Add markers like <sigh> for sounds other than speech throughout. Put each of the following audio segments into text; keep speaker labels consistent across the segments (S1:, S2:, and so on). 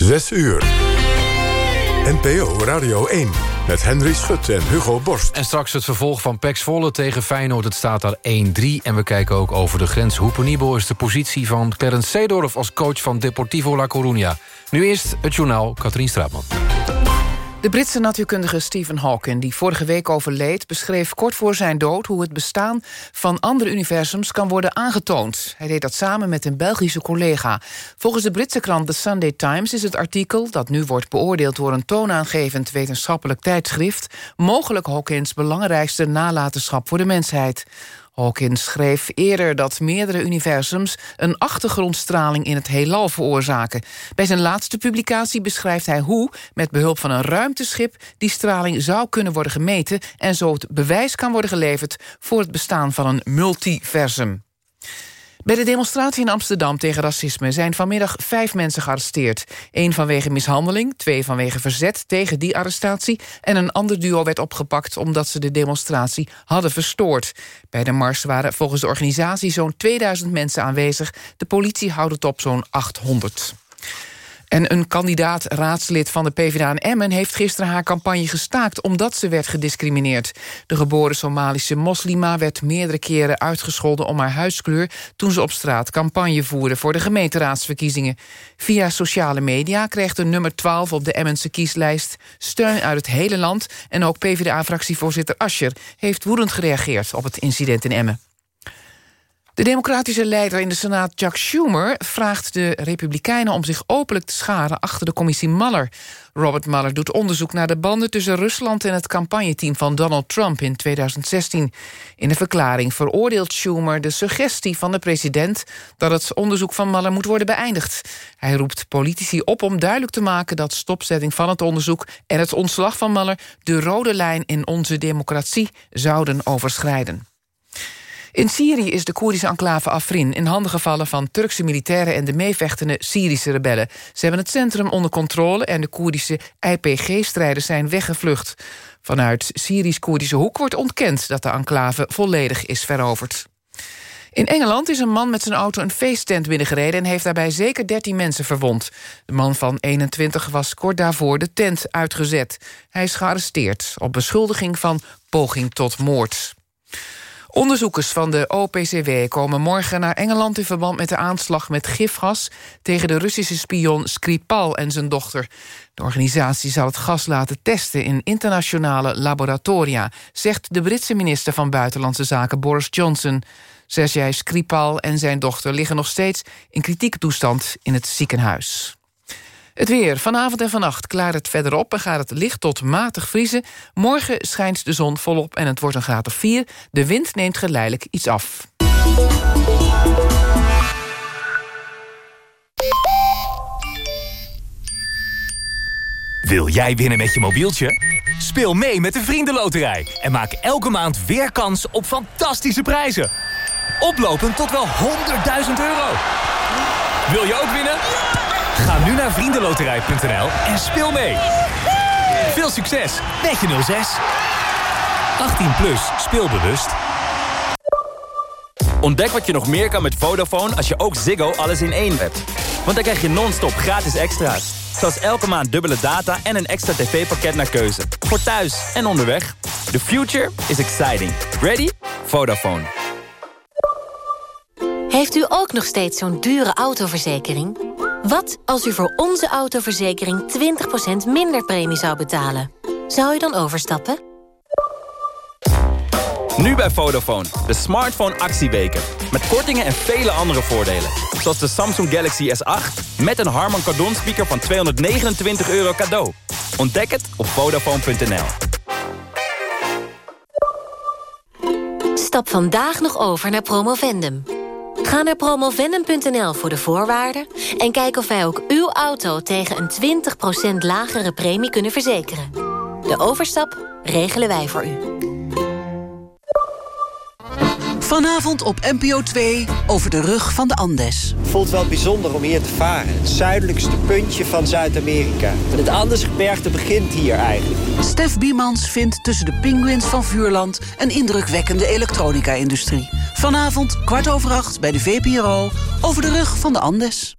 S1: Zes uur. NPO Radio 1 met Henry Schut en Hugo Borst.
S2: En straks het vervolg van Pex Volle tegen Feyenoord. Het staat daar 1-3. En we kijken ook over de grens. Hoe penibel is de positie van Clarence Seedorf... als coach van Deportivo La Coruña. Nu eerst het journaal Katrien Straatman.
S3: De Britse natuurkundige Stephen Hawking, die vorige week overleed... beschreef kort voor zijn dood hoe het bestaan van andere universums kan worden aangetoond. Hij deed dat samen met een Belgische collega. Volgens de Britse krant The Sunday Times is het artikel... dat nu wordt beoordeeld door een toonaangevend wetenschappelijk tijdschrift... mogelijk Hawkins belangrijkste nalatenschap voor de mensheid. Hawkins schreef eerder dat meerdere universums... een achtergrondstraling in het heelal veroorzaken. Bij zijn laatste publicatie beschrijft hij hoe... met behulp van een ruimteschip die straling zou kunnen worden gemeten... en zo het bewijs kan worden geleverd... voor het bestaan van een multiversum. Bij de demonstratie in Amsterdam tegen racisme zijn vanmiddag vijf mensen gearresteerd. Eén vanwege mishandeling, twee vanwege verzet tegen die arrestatie... en een ander duo werd opgepakt omdat ze de demonstratie hadden verstoord. Bij de mars waren volgens de organisatie zo'n 2000 mensen aanwezig. De politie houdt het op zo'n 800. En een kandidaat-raadslid van de PvdA in Emmen... heeft gisteren haar campagne gestaakt omdat ze werd gediscrimineerd. De geboren Somalische moslima werd meerdere keren uitgescholden... om haar huiskleur toen ze op straat campagne voerde... voor de gemeenteraadsverkiezingen. Via sociale media kreeg de nummer 12 op de Emmense kieslijst... steun uit het hele land en ook PvdA-fractievoorzitter Ascher... heeft woedend gereageerd op het incident in Emmen. De democratische leider in de Senaat, Chuck Schumer... vraagt de Republikeinen om zich openlijk te scharen achter de commissie Mueller. Robert Mueller doet onderzoek naar de banden tussen Rusland... en het campagneteam van Donald Trump in 2016. In de verklaring veroordeelt Schumer de suggestie van de president... dat het onderzoek van Mueller moet worden beëindigd. Hij roept politici op om duidelijk te maken... dat stopzetting van het onderzoek en het ontslag van Mueller... de rode lijn in onze democratie zouden overschrijden. In Syrië is de Koerdische enclave Afrin in handen gevallen van Turkse militairen en de meevechtende Syrische rebellen. Ze hebben het centrum onder controle en de Koerdische IPG-strijders zijn weggevlucht. Vanuit Syrisch-Koerdische hoek wordt ontkend dat de enclave volledig is veroverd. In Engeland is een man met zijn auto een feesttent binnengereden... en heeft daarbij zeker 13 mensen verwond. De man van 21 was kort daarvoor de tent uitgezet. Hij is gearresteerd op beschuldiging van poging tot moord. Onderzoekers van de OPCW komen morgen naar Engeland... in verband met de aanslag met gifgas... tegen de Russische spion Skripal en zijn dochter. De organisatie zal het gas laten testen in internationale laboratoria... zegt de Britse minister van Buitenlandse Zaken Boris Johnson. Sergej Skripal en zijn dochter liggen nog steeds... in kritieke toestand in het ziekenhuis. Het weer. Vanavond en vannacht klaart het verder op... en gaat het licht tot matig vriezen. Morgen schijnt de zon volop en het wordt een graad of 4. De wind neemt geleidelijk iets af.
S4: Wil jij winnen met je mobieltje? Speel mee met de Vriendenloterij en maak elke maand weer kans op fantastische prijzen. Oplopend tot wel 100.000 euro. Wil je ook winnen? Ga nu naar vriendenloterij.nl en speel mee. Veel succes met je 06. 18 plus, speelbewust.
S5: Ontdek wat je nog meer kan met Vodafone als je ook Ziggo alles in één hebt. Want dan krijg je non-stop gratis extra's. Zoals elke maand dubbele data en een extra tv-pakket naar keuze. Voor thuis en onderweg. The future is exciting. Ready? Vodafone.
S6: Heeft u ook nog steeds zo'n dure autoverzekering? Wat als u voor onze autoverzekering 20% minder premie zou betalen? Zou u dan overstappen?
S5: Nu bij Vodafone, de smartphone actieweken. Met kortingen en vele andere voordelen. Zoals de Samsung Galaxy S8 met een Harman Kardon speaker van 229 euro cadeau. Ontdek het op Vodafone.nl.
S6: Stap vandaag nog over naar Promovendum. Ga naar promovendum.nl voor de voorwaarden... en kijk of wij ook uw auto tegen een 20% lagere premie kunnen verzekeren. De overstap regelen wij voor u.
S7: Vanavond op NPO 2 over de rug van de Andes.
S8: voelt wel bijzonder om hier te varen. Het zuidelijkste puntje van Zuid-Amerika. Het Andesgebergte begint hier eigenlijk.
S7: Stef Biemans vindt tussen de pinguïns van Vuurland... een indrukwekkende elektronica-industrie. Vanavond kwart over acht bij de VPRO over de rug van de Andes.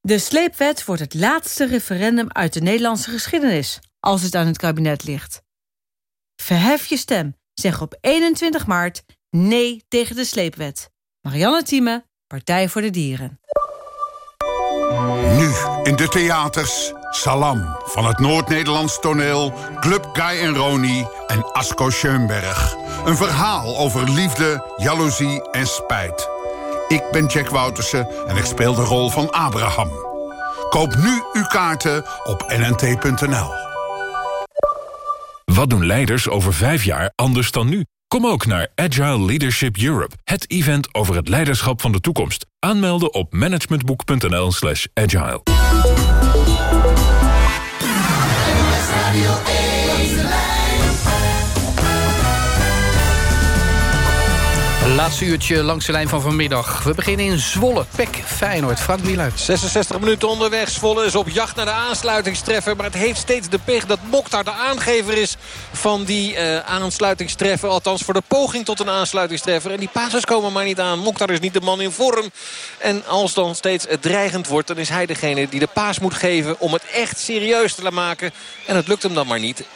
S9: De sleepwet wordt het laatste referendum uit de Nederlandse geschiedenis... als het aan het kabinet ligt. Verhef je stem. Zeg op 21 maart nee tegen de sleepwet. Marianne Thieme, Partij voor de Dieren.
S10: Nu in de theaters Salam van het Noord-Nederlands toneel... Club Guy en Roni en Asko Schoenberg. Een verhaal over liefde, jaloezie en spijt. Ik ben Jack Woutersen en ik speel de rol van Abraham. Koop nu uw kaarten op nnt.nl.
S11: Wat doen leiders over vijf jaar anders dan nu? Kom ook naar Agile Leadership Europe, het event over het leiderschap van de toekomst. Aanmelden op managementboek.nl slash agile.
S2: Laatste uurtje langs de lijn van vanmiddag. We beginnen in Zwolle. Pek Feyenoord. Frank Wieluid.
S12: 66 minuten onderweg. Zwolle is op jacht naar de aansluitingstreffer. Maar het heeft steeds de pech dat Mokhtar de aangever is van die uh, aansluitingstreffer. Althans voor de poging tot een aansluitingstreffer. En die passes komen maar niet aan. Mokhtar is niet de man in vorm. En als dan steeds het dreigend wordt... dan is hij degene die de paas moet geven om het echt serieus te maken. En het lukt hem dan maar niet. 1-3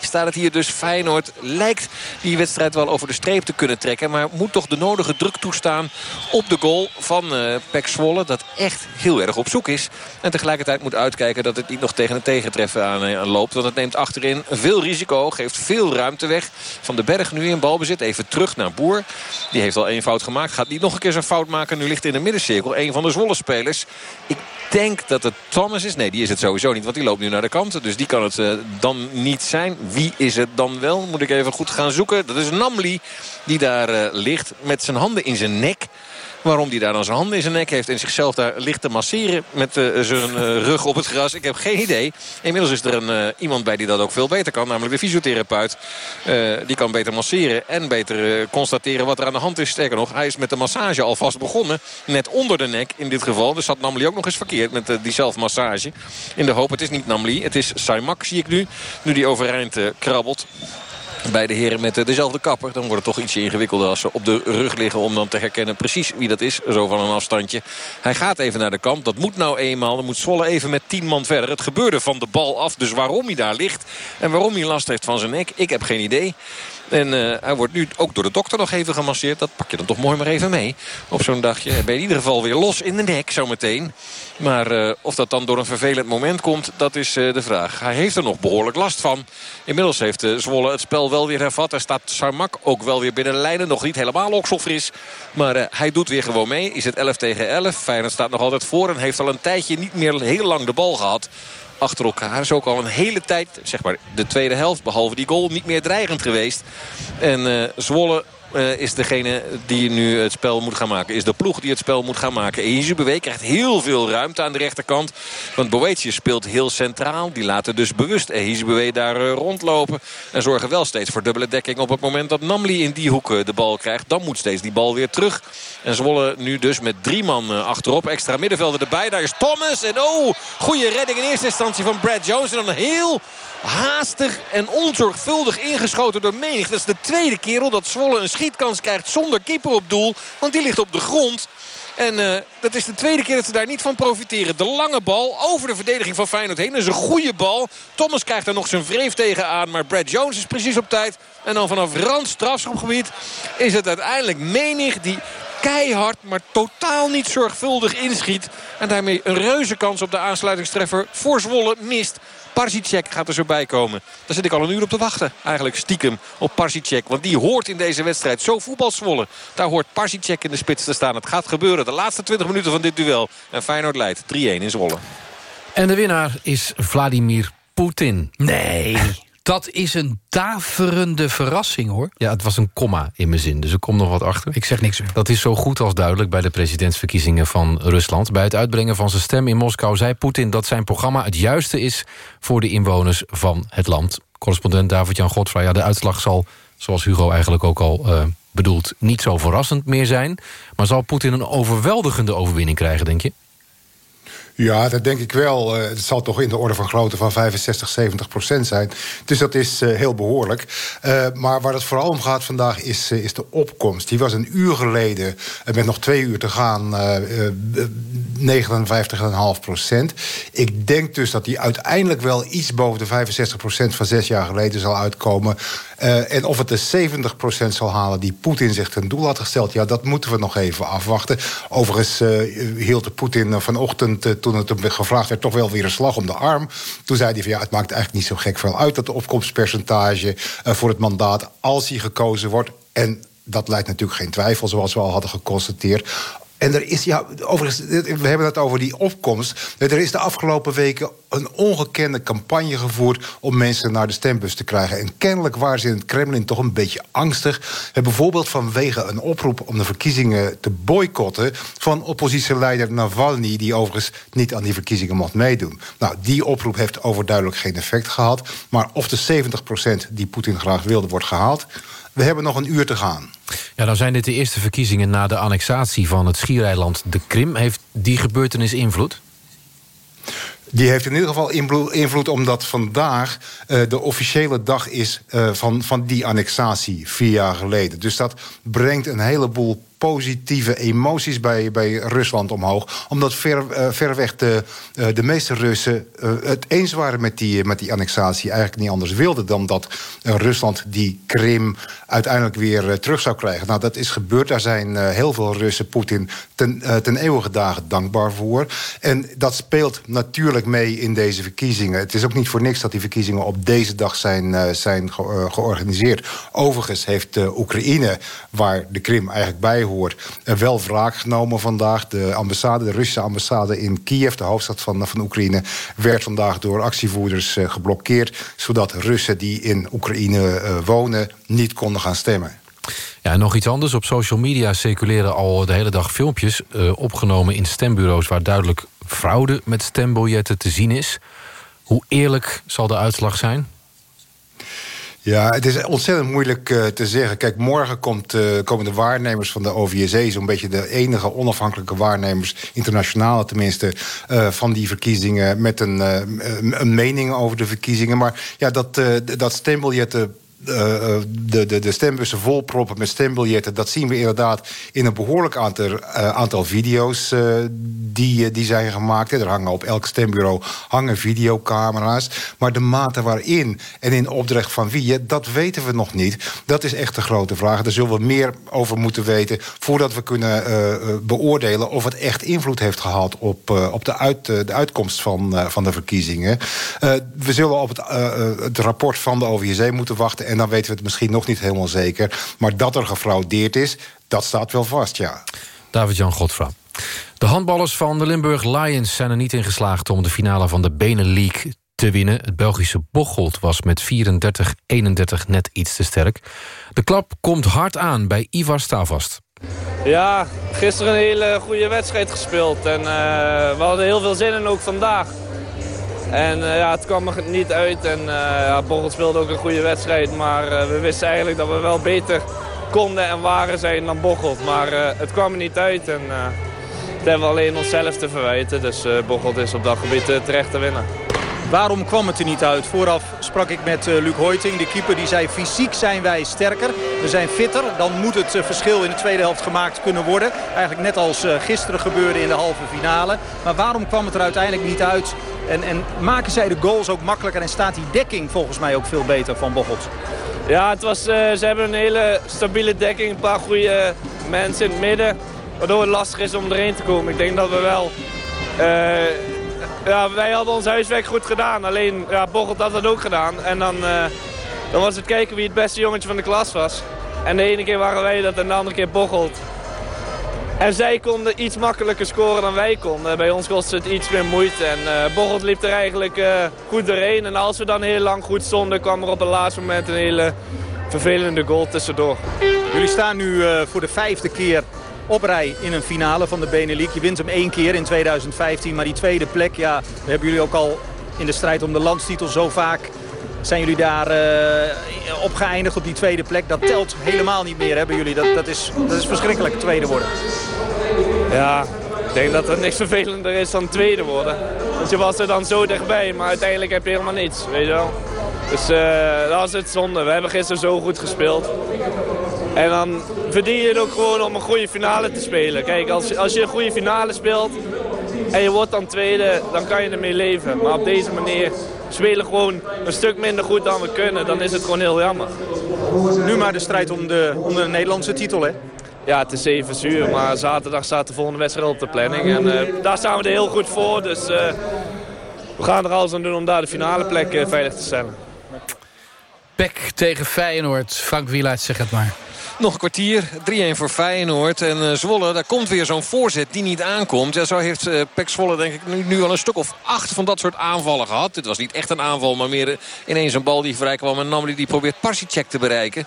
S12: staat het hier dus. Feyenoord lijkt die wedstrijd wel over de streep te kunnen trekken. Maar moet toch de nodige druk toestaan op de goal van uh, Pek Zwolle. Dat echt heel erg op zoek is. En tegelijkertijd moet uitkijken dat het niet nog tegen een tegentreffen aan, uh, loopt. Want het neemt achterin veel risico. Geeft veel ruimte weg. Van de Berg nu in balbezit. Even terug naar Boer. Die heeft al één fout gemaakt. Gaat niet nog een keer zijn fout maken. Nu ligt in de middencirkel een van de Zwolle-spelers. Ik denk dat het Thomas is. Nee, die is het sowieso niet. Want die loopt nu naar de kant. Dus die kan het uh, dan niet zijn. Wie is het dan wel? Moet ik even goed gaan zoeken. Dat is Namli die daar uh, ligt met zijn handen in zijn nek. Waarom hij daar dan zijn handen in zijn nek heeft en zichzelf daar ligt te masseren met uh, zijn uh, rug op het gras. Ik heb geen idee. Inmiddels is er een, iemand bij die dat ook veel beter kan. Namelijk de fysiotherapeut. die kan beter masseren en beter constateren wat er aan de hand is. Sterker nog, hij is met de massage alvast begonnen. Net onder de nek in dit geval. Dus zat Namli ook nog eens verkeerd met die zelfmassage. In de hoop, het is niet Namli, het is Saimak zie ik nu. Nu die overeind krabbelt bij de heren met dezelfde kapper. Dan wordt het toch ietsje ingewikkelder als ze op de rug liggen... om dan te herkennen precies wie dat is, zo van een afstandje. Hij gaat even naar de kant. Dat moet nou eenmaal. Dan moet Zwolle even met tien man verder. Het gebeurde van de bal af. Dus waarom hij daar ligt en waarom hij last heeft van zijn nek... ik heb geen idee. En uh, hij wordt nu ook door de dokter nog even gemasseerd. Dat pak je dan toch mooi maar even mee. Op zo'n dagje ben je in ieder geval weer los in de nek zometeen. Maar uh, of dat dan door een vervelend moment komt, dat is uh, de vraag. Hij heeft er nog behoorlijk last van. Inmiddels heeft Zwolle het spel wel weer hervat. Er staat Sarmak ook wel weer binnen de lijnen. Nog niet helemaal okselfris. Maar hij doet weer gewoon mee. Is het 11 tegen 11. Feyenoord staat nog altijd voor en heeft al een tijdje niet meer heel lang de bal gehad achter elkaar. Is ook al een hele tijd, zeg maar de tweede helft, behalve die goal, niet meer dreigend geweest. En uh, Zwolle uh, is degene die nu het spel moet gaan maken. Is de ploeg die het spel moet gaan maken. Ehizubewe krijgt heel veel ruimte aan de rechterkant. Want Boetius speelt heel centraal. Die laten dus bewust Ehizubewe daar uh, rondlopen. En zorgen wel steeds voor dubbele dekking op het moment dat Namli in die hoek uh, de bal krijgt. Dan moet steeds die bal weer terug. En Zwolle nu dus met drie man achterop. Extra middenvelder erbij. Daar is Thomas. En oh, goede redding in eerste instantie van Brad Jones. En dan heel haastig en onzorgvuldig ingeschoten door Menig. Dat is de tweede kerel dat Zwolle een schietkans krijgt zonder keeper op doel. Want die ligt op de grond. En uh, dat is de tweede keer dat ze daar niet van profiteren. De lange bal over de verdediging van Feyenoord heen. Dat is een goede bal. Thomas krijgt er nog zijn vreef tegen aan. Maar Brad Jones is precies op tijd. En dan vanaf rand strafschopgebied is het uiteindelijk Menig die keihard, maar totaal niet zorgvuldig inschiet. En daarmee een reuze kans op de aansluitingstreffer voor Zwolle mist. Parsicek gaat er zo bij komen. Daar zit ik al een uur op te wachten. Eigenlijk stiekem op Parsicek. Want die hoort in deze wedstrijd zo voetbalzwollen. Daar hoort Parsicek in de spits te staan. Het gaat gebeuren. De laatste 20 minuten van dit duel. En Feyenoord leidt 3-1 in Zwolle.
S2: En de winnaar is Vladimir Poetin.
S3: Nee.
S2: Dat is een daverende verrassing, hoor. Ja, het was een komma in mijn zin, dus er komt nog wat achter.
S3: Ik zeg niks meer.
S2: Dat is zo goed als duidelijk bij de presidentsverkiezingen van Rusland. Bij het uitbrengen van zijn stem in Moskou zei Poetin... dat zijn programma het juiste is voor de inwoners van het land. Correspondent David-Jan Godfrey, ja, de uitslag zal, zoals Hugo eigenlijk ook al uh, bedoelt... niet zo verrassend meer zijn. Maar zal Poetin een overweldigende overwinning krijgen, denk je?
S13: Ja, dat denk ik wel. Uh, het zal toch in de orde van grootte van 65, 70 procent zijn. Dus dat is uh, heel behoorlijk. Uh, maar waar het vooral om gaat vandaag is, is de opkomst. Die was een uur geleden, met nog twee uur te gaan, 59,5 procent. Ik denk dus dat die uiteindelijk wel iets boven de 65 procent van zes jaar geleden zal uitkomen. En of het de 70 procent zal halen die Poetin zich ten doel had gesteld... ja, dat moeten we nog even afwachten. Overigens hield Poetin vanochtend toen het hem gevraagd werd, toch wel weer een slag om de arm. Toen zei hij van ja, het maakt eigenlijk niet zo gek veel uit dat de opkomstpercentage voor het mandaat, als hij gekozen wordt. En dat leidt natuurlijk geen twijfel, zoals we al hadden geconstateerd. En er is, ja, overigens, we hebben het over die opkomst. Er is de afgelopen weken een ongekende campagne gevoerd om mensen naar de stembus te krijgen. En kennelijk waren ze in het Kremlin toch een beetje angstig. Bijvoorbeeld vanwege een oproep om de verkiezingen te boycotten van oppositieleider Navalny, die overigens niet aan die verkiezingen mocht meedoen. Nou, die oproep heeft overduidelijk geen effect gehad. Maar of de 70% die Poetin graag wilde wordt gehaald, we hebben nog een uur te gaan.
S2: Ja, dan zijn dit de eerste verkiezingen na de annexatie van het schiereiland de Krim. Heeft die gebeurtenis invloed?
S13: Die heeft in ieder geval invloed omdat vandaag uh, de officiële dag is uh, van, van die annexatie vier jaar geleden. Dus dat brengt een heleboel positieve emoties bij, bij Rusland omhoog. Omdat ver, uh, verreweg de, uh, de meeste Russen uh, het eens waren met die, met die annexatie. Eigenlijk niet anders wilden dan dat Rusland die Krim uiteindelijk weer terug zou krijgen. Nou, dat is gebeurd. Daar zijn heel veel Russen Poetin ten, ten eeuwige dagen dankbaar voor. En dat speelt natuurlijk mee in deze verkiezingen. Het is ook niet voor niks dat die verkiezingen op deze dag zijn, zijn ge georganiseerd. Overigens heeft Oekraïne, waar de Krim eigenlijk bij hoort, wel wraak genomen vandaag. De ambassade, de Russische ambassade in Kiev, de hoofdstad van, van Oekraïne, werd vandaag door actievoerders uh, geblokkeerd, zodat Russen die in Oekraïne uh, wonen niet konden gaan stemmen.
S2: Ja, en nog iets anders. Op social media circuleren al de hele dag filmpjes... Uh, opgenomen in stembureaus waar duidelijk fraude met stembiljetten te zien is. Hoe eerlijk zal de uitslag zijn?
S13: Ja, het is ontzettend moeilijk uh, te zeggen. Kijk, morgen komt, uh, komen de waarnemers van de OVSE... zo'n beetje de enige onafhankelijke waarnemers... internationale tenminste, uh, van die verkiezingen... met een, een mening over de verkiezingen. Maar ja, dat, dat uh, de, de, de stembussen volproppen met stembiljetten... dat zien we inderdaad in een behoorlijk aantal, uh, aantal video's die, die zijn gemaakt. Er hangen op elk stembureau hangen videocamera's. Maar de mate waarin en in opdracht van wie, dat weten we nog niet. Dat is echt de grote vraag. Daar zullen we meer over moeten weten... voordat we kunnen beoordelen of het echt invloed heeft gehad... op, op de, uit, de uitkomst van, van de verkiezingen. we zullen op het, het rapport van de OVSE moeten wachten en dan weten we het misschien nog niet helemaal zeker. Maar dat er gefraudeerd is, dat staat wel vast, ja.
S2: David-Jan Godfra. De handballers van de Limburg Lions zijn er niet in geslaagd... om de finale van de Benelink te winnen. Het Belgische Bocholt was met 34-31 net iets te sterk. De klap komt hard aan bij Ivar Stavast.
S14: Ja, gisteren een hele goede wedstrijd gespeeld. En uh, we hadden heel veel zin in ook vandaag. En uh, ja, het kwam er niet uit. En uh, Borrel speelde ook een goede wedstrijd. Maar uh, we wisten eigenlijk dat we wel beter konden en waren zijn dan Bocholt. Maar het kwam er niet uit. En het hebben we alleen onszelf te verwijten. Dus Bocholt is op dat gebied terecht te winnen.
S15: Waarom kwam het er niet uit? Vooraf sprak ik met Luc Hoiting, de keeper. Die zei fysiek zijn wij sterker. We zijn fitter. Dan moet het verschil in de tweede helft gemaakt kunnen worden. Eigenlijk net als gisteren gebeurde in de halve finale. Maar waarom kwam het er uiteindelijk niet uit? En, en maken zij de goals ook makkelijker? En staat die dekking volgens mij ook veel beter van Bocholt?
S14: Ja, het was, ze hebben een hele stabiele dekking. Een paar goede mensen in het midden. Waardoor het lastig is om erheen te komen. Ik denk dat we wel ja, wij hadden ons huiswerk goed gedaan. Alleen ja, Bocholt had dat ook gedaan. En dan, dan was het kijken wie het beste jongetje van de klas was. En de ene keer waren wij dat en de andere keer Bocholt. En zij konden iets makkelijker scoren dan wij konden. Bij ons kostte het iets meer moeite. En uh, liep er eigenlijk uh, goed doorheen. En als we dan heel lang goed stonden, kwam er op het laatste moment een hele vervelende goal tussendoor.
S15: Jullie staan nu uh, voor de vijfde keer op rij in een finale van de Benelux. Je wint hem één keer in 2015, maar die tweede plek, ja, hebben jullie ook al in de strijd om de landstitel zo vaak zijn jullie daar uh, op op die tweede plek. Dat telt helemaal niet meer, hebben jullie. Dat, dat, is, dat is verschrikkelijk, tweede worden.
S14: Ja, denk dat er niks vervelender is dan tweede worden. Want je was er dan zo dichtbij, maar uiteindelijk heb je helemaal niets, weet je wel. Dus uh, dat is het zonde. We hebben gisteren zo goed gespeeld. En dan verdien je het ook gewoon om een goede finale te spelen. Kijk, als, als je een goede finale speelt en je wordt dan tweede, dan kan je ermee leven. Maar op deze manier spelen gewoon een stuk minder goed dan we kunnen. Dan is het gewoon heel jammer.
S15: Nu maar de strijd om de, om de Nederlandse titel, hè?
S14: Ja, het is 7 uur, maar zaterdag staat de volgende wedstrijd op de planning. En uh, daar staan we er heel goed voor, dus uh, we gaan er alles aan doen om daar de finale plek uh, veilig te stellen.
S2: Pek tegen Feyenoord. Frank Wieluid, zeg het maar.
S12: Nog een kwartier. 3-1 voor Feyenoord. En uh, Zwolle, daar komt weer zo'n voorzet die niet aankomt. Zo heeft uh, Pek Zwolle denk ik nu, al een stuk of acht van dat soort aanvallen gehad. Dit was niet echt een aanval, maar meer ineens een bal die vrij kwam. En Namely die probeert Parsicek te bereiken.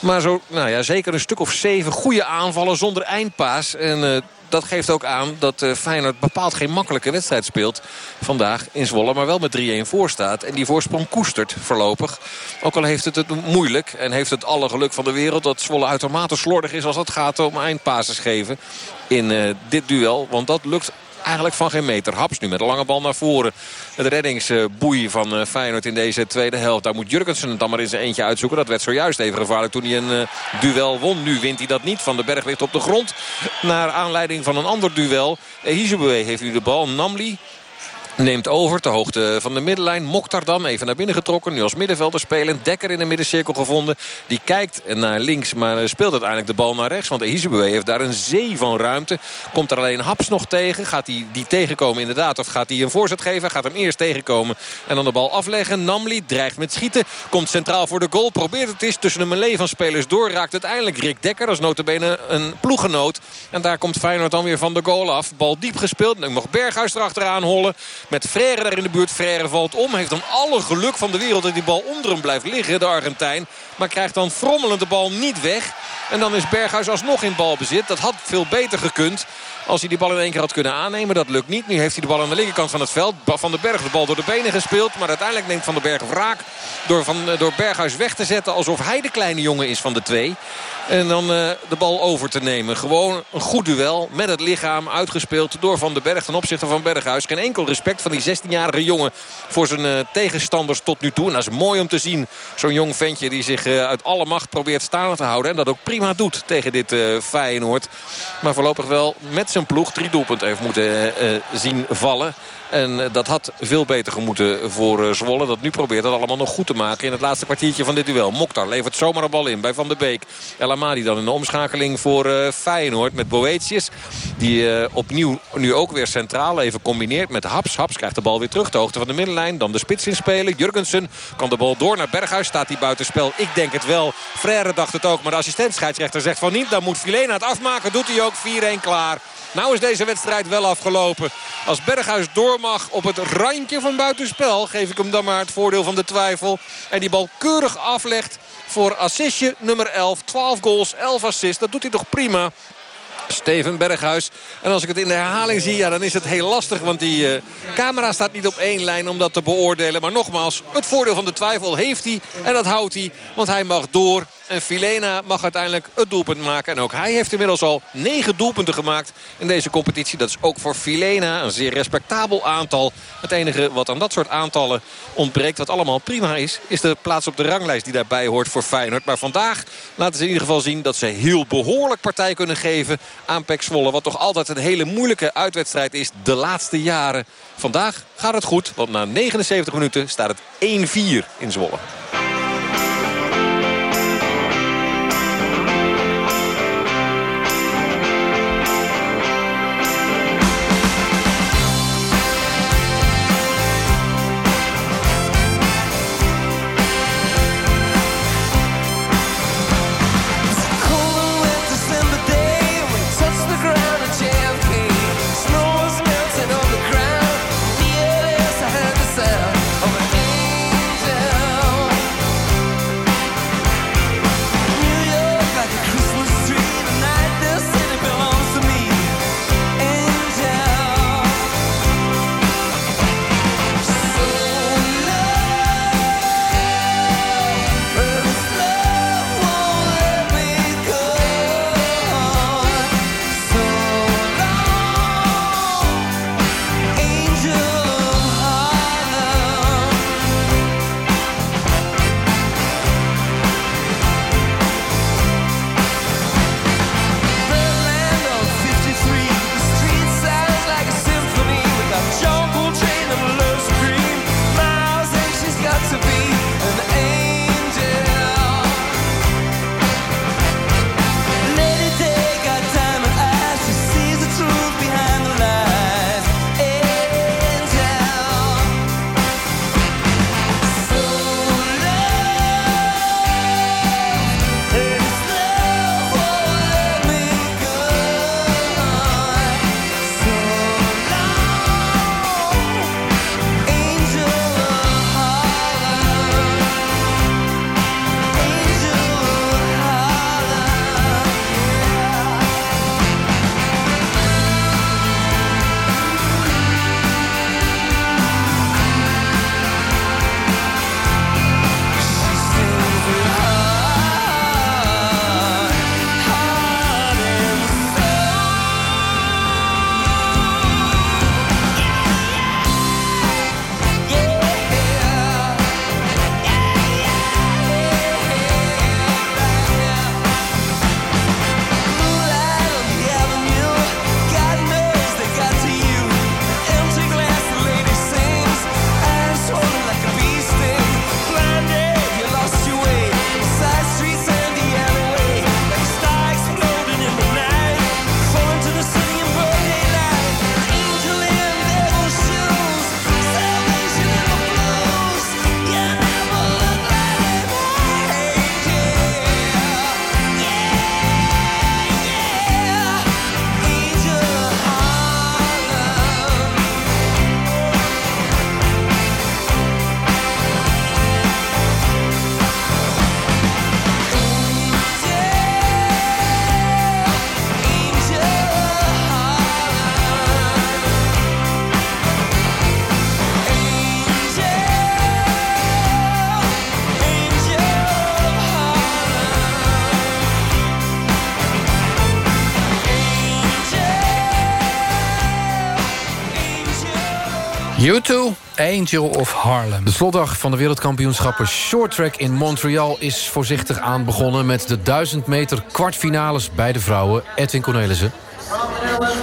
S12: Maar zo, nou ja, zeker een stuk of zeven goede aanvallen zonder eindpaas. En... dat geeft ook aan dat uh, Feyenoord bepaald geen makkelijke wedstrijd speelt. Vandaag in Zwolle, maar wel met 3-1 voor staat. En die voorsprong koestert voorlopig. Ook al heeft het het moeilijk en heeft het alle geluk van de wereld... dat Zwolle uitermate slordig is als het gaat om eindpases geven in uh, dit duel. Want dat lukt eigenlijk van geen meter. Haps nu met een lange bal naar voren. Het reddingsboei van Feyenoord in deze tweede helft. Daar moet Jurgensen het dan maar in zijn eentje uitzoeken. Dat werd zojuist even gevaarlijk toen hij een duel won. Nu wint hij dat niet. Van de Berg ligt op de grond. Naar aanleiding van een ander duel. Hizubue heeft nu de bal. Namli neemt over ter hoogte van de middenlijn. Mokhtar dan even naar binnen getrokken. Nu als middenvelder spelen. Dekker in de middencirkel gevonden. Die kijkt naar links, maar speelt uiteindelijk de bal naar rechts. Want Ehizebue heeft daar een zee van ruimte. Komt er alleen Haps nog tegen. Gaat hij die tegenkomen inderdaad? Of gaat hij een voorzet geven? Gaat hem eerst tegenkomen en dan de bal afleggen. Namli dreigt met schieten. Komt centraal voor de goal. Probeert het eens tussen een melee van spelers door. Raakt uiteindelijk Rick Dekker. Dat is notabene een ploeggenoot. En daar komt Feyenoord dan weer van de goal af. Bal diep gespeeld. Nu mag Berghuis erachteraan hollen. Met Frère daar in de buurt. Frère valt om. Heeft dan alle geluk van de wereld dat die bal onder hem blijft liggen. De Argentijn. Maar krijgt dan frommelend de bal niet weg. En dan is Berghuis alsnog in balbezit. Dat had veel beter gekund. Als hij die bal in één keer had kunnen aannemen. Dat lukt niet. Nu heeft hij de bal aan de linkerkant van het veld. Van den Berg de bal door de benen gespeeld. Maar uiteindelijk neemt Van den Berg wraak. Door, van, door Berghuis weg te zetten. Alsof hij de kleine jongen is van de twee. En dan uh, de bal over te nemen. Gewoon een goed duel met het lichaam. Uitgespeeld door Van den Berg ten opzichte van Berghuis. Geen enkel respect van die 16-jarige jongen voor zijn uh, tegenstanders tot nu toe. En dat is mooi om te zien. Zo'n jong ventje die zich uh, uit alle macht probeert staande te houden. En dat ook prima doet tegen dit Feyenoord. Maar voorlopig wel met zijn ploeg drie doelpunten heeft moeten zien vallen. En dat had veel beter gemoeten voor Zwolle. Dat nu probeert dat allemaal nog goed te maken in het laatste kwartiertje van dit duel. Mokhtar levert zomaar een bal in bij Van der Beek. El Amadi dan in de omschakeling voor uh, Feyenoord met Boetius. Die opnieuw nu ook weer centraal even combineert met Haps. Haps krijgt de bal weer terug. De hoogte van de middenlijn. Dan de spits inspelen. Jurgensen kan de bal door naar Berghuis. Staat hij buitenspel? Ik denk het wel. Frère dacht het ook. Maar de assistent scheidsrechter zegt van niet. Dan moet Filena het afmaken. Doet hij ook 4-1 klaar. Nou is deze wedstrijd wel afgelopen. Als Berghuis door mag op het randje van buitenspel... geef ik hem dan maar het voordeel van de twijfel. En die bal keurig aflegt voor assistje nummer 11. 12 goals, 11 assists. Dat doet hij toch prima. Steven Berghuis. En als ik het in de herhaling zie, ja, dan is het heel lastig. Want die uh, camera staat niet op één lijn om dat te beoordelen. Maar nogmaals, het voordeel van de twijfel heeft hij. En dat houdt hij, want hij mag door. En Filena mag uiteindelijk het doelpunt maken. En ook hij heeft inmiddels al negen doelpunten gemaakt in deze competitie. Dat is ook voor Filena een zeer respectabel aantal. Het enige wat aan dat soort aantallen ontbreekt, wat allemaal prima is... is de plaats op de ranglijst die daarbij hoort voor Feyenoord. Maar vandaag laten ze in ieder geval zien dat ze heel behoorlijk partij kunnen geven aan Pek Zwolle. Wat toch altijd een hele moeilijke uitwedstrijd is de laatste jaren. Vandaag gaat het goed, want na 79 minuten staat het 1-4 in Zwolle.
S3: U2, Angel of Harlem.
S2: De slotdag van de wereldkampioenschappen shorttrack in Montreal... is voorzichtig aan begonnen met de 1000 meter kwartfinales bij de vrouwen. Edwin Cornelissen.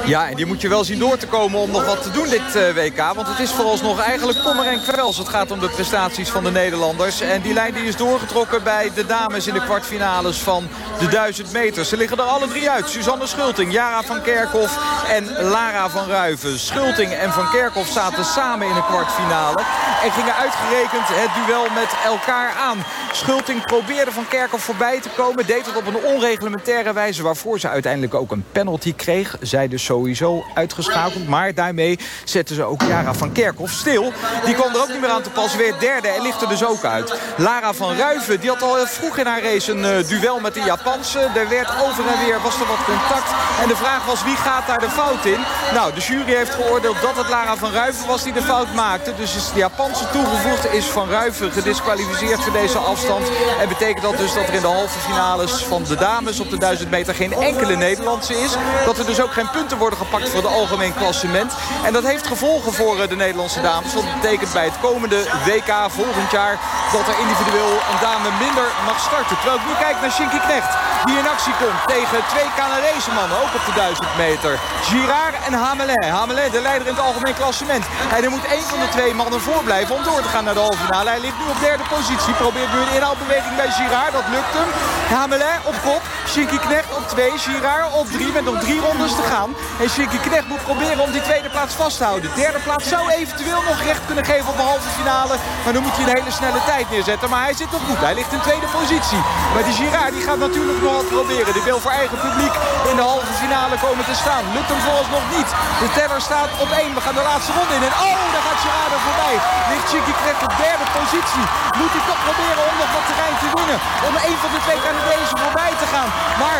S16: Ja, en die moet je wel zien door te komen om nog wat te doen dit uh, WK. Want het is vooralsnog eigenlijk kommer en kwel als het gaat om de prestaties van de Nederlanders. En die lijn die is doorgetrokken bij de dames in de kwartfinales van de 1000 meter. Ze liggen er alle drie uit. Suzanne Schulting, Jara van Kerkhoff en Lara van Ruiven. Schulting en van Kerkhoff zaten samen in de kwartfinale. En gingen uitgerekend het duel met elkaar aan. Schulting probeerde van Kerkhoff voorbij te komen. Deed het op een onreglementaire wijze waarvoor ze uiteindelijk ook een penalty kreeg. Zij dus sowieso uitgeschakeld. Maar daarmee zetten ze ook Jara van Kerkhoff stil. Die kwam er ook niet meer aan te pas. Weer derde en ligt er dus ook uit. Lara van Ruiven die had al vroeg in haar race een uh, duel met de Japanse. Er werd over en weer was er wat contact. En de vraag was wie gaat daar de fout in? Nou, de jury heeft geoordeeld dat het Lara van Ruiven was die de fout maakte. Dus is de Japanse toegevoegd. Is van Ruiven gedisqualificeerd voor deze afstand. En betekent dat dus dat er in de halve finales van de dames op de 1000 meter geen enkele Nederlandse is. Dat er dus ook geen punten worden gepakt voor de algemeen klassement. En dat heeft gevolgen voor eh, de Nederlandse dames. Dat betekent bij het komende WK volgend jaar dat er individueel een dame minder mag starten. Terwijl ik nu kijk naar Shinky Knecht. Die in actie komt tegen twee Canadese mannen. Ook op de 1000 meter. Girard en Hamelin. Hamelin de leider in het algemeen klassement. Hij er moet één van de twee mannen voorblijven om door te gaan naar de halve finale. Hij ligt nu op derde positie. Probeert nu een inhaalbeweging bij Girard. Dat lukt hem. Hamelin op kop. Shinky Knecht op twee. Girard op drie. Met nog drie rondes te gaan. En Shinky Knecht moet proberen om die tweede plaats vast te houden. De derde plaats zou eventueel nog recht kunnen geven op de halve finale. Maar dan moet hij een hele snelle tijd neerzetten. Maar hij zit nog goed. Hij ligt in tweede positie. Maar die Girard die gaat natuurlijk nog wat proberen. Die wil voor eigen publiek in de halve finale komen te staan. Lukt hem nog niet. De teller staat op één. We gaan de laatste ronde in. En oh, daar gaat Girard er voorbij. Ligt Shinky Knecht op derde positie. Moet hij toch proberen om nog wat terrein te winnen. Om een van de twee Canadezen voorbij te gaan. Maar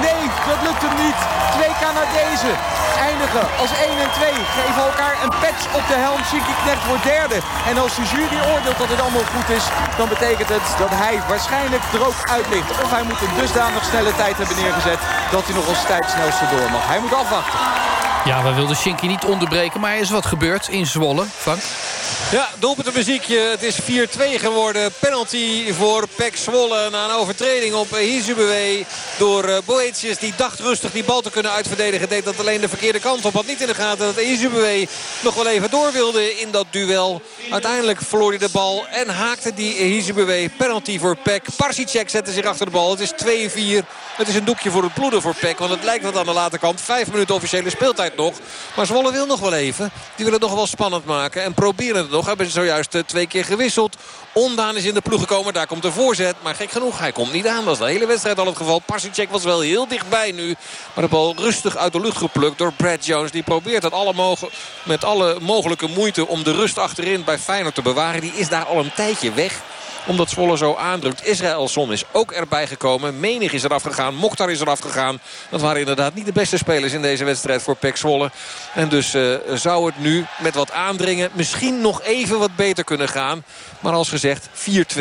S16: Nee, dat lukt hem niet. Twee Canadezen eindigen als 1 en 2. Geven elkaar een patch op de helm. Shinky Knecht wordt derde. En als de jury oordeelt dat het allemaal goed is... dan betekent het dat hij waarschijnlijk er ook uit ligt. Of hij moet een dusdanig snelle tijd hebben neergezet... dat hij nog als tijdsnelste door mag. Hij moet afwachten.
S3: Ja, we wilden Shinky niet onderbreken, maar er is wat gebeurd in Zwolle. Frank?
S12: Ja, doelpunt muziekje. Het is 4-2 geworden. Penalty voor Pek Zwolle na een overtreding op Hizubewe door uh, Boetius. Die dacht rustig die bal te kunnen uitverdedigen. Deed dat alleen de verkeerde kant op. Had niet in de gaten dat Hizubewe nog wel even door wilde in dat duel. Uiteindelijk verloor hij de bal en haakte die Hizubewe. Penalty voor Pek. Parsicek zette zich achter de bal. Het is 2-4. Het is een doekje voor het bloeden voor Pek. Want het lijkt wat aan de late kant. Vijf minuten officiële speeltijd nog. Maar Zwolle wil nog wel even. Die willen het nog wel spannend maken. En proberen het nog. Hebben ze zojuist eh, twee keer gewisseld. Ondaan is in de ploeg gekomen. Daar komt de voorzet. Maar gek genoeg, hij komt niet aan. Dat is de hele wedstrijd al het geval. Parsicek was wel heel dichtbij nu. Maar de bal rustig uit de lucht geplukt door Brad Jones. Die probeert het alle met alle mogelijke moeite om de rust achterin bij Feyenoord te bewaren. Die is daar al een tijdje weg omdat Zwolle zo aandrukt. Israëlson is ook erbij gekomen. Menig is eraf gegaan. Mokhtar is eraf gegaan. Dat waren inderdaad niet de beste spelers in deze wedstrijd voor Pek Zwolle. En dus uh, zou het nu met wat aandringen misschien nog even wat beter kunnen gaan. Maar als gezegd 4-2.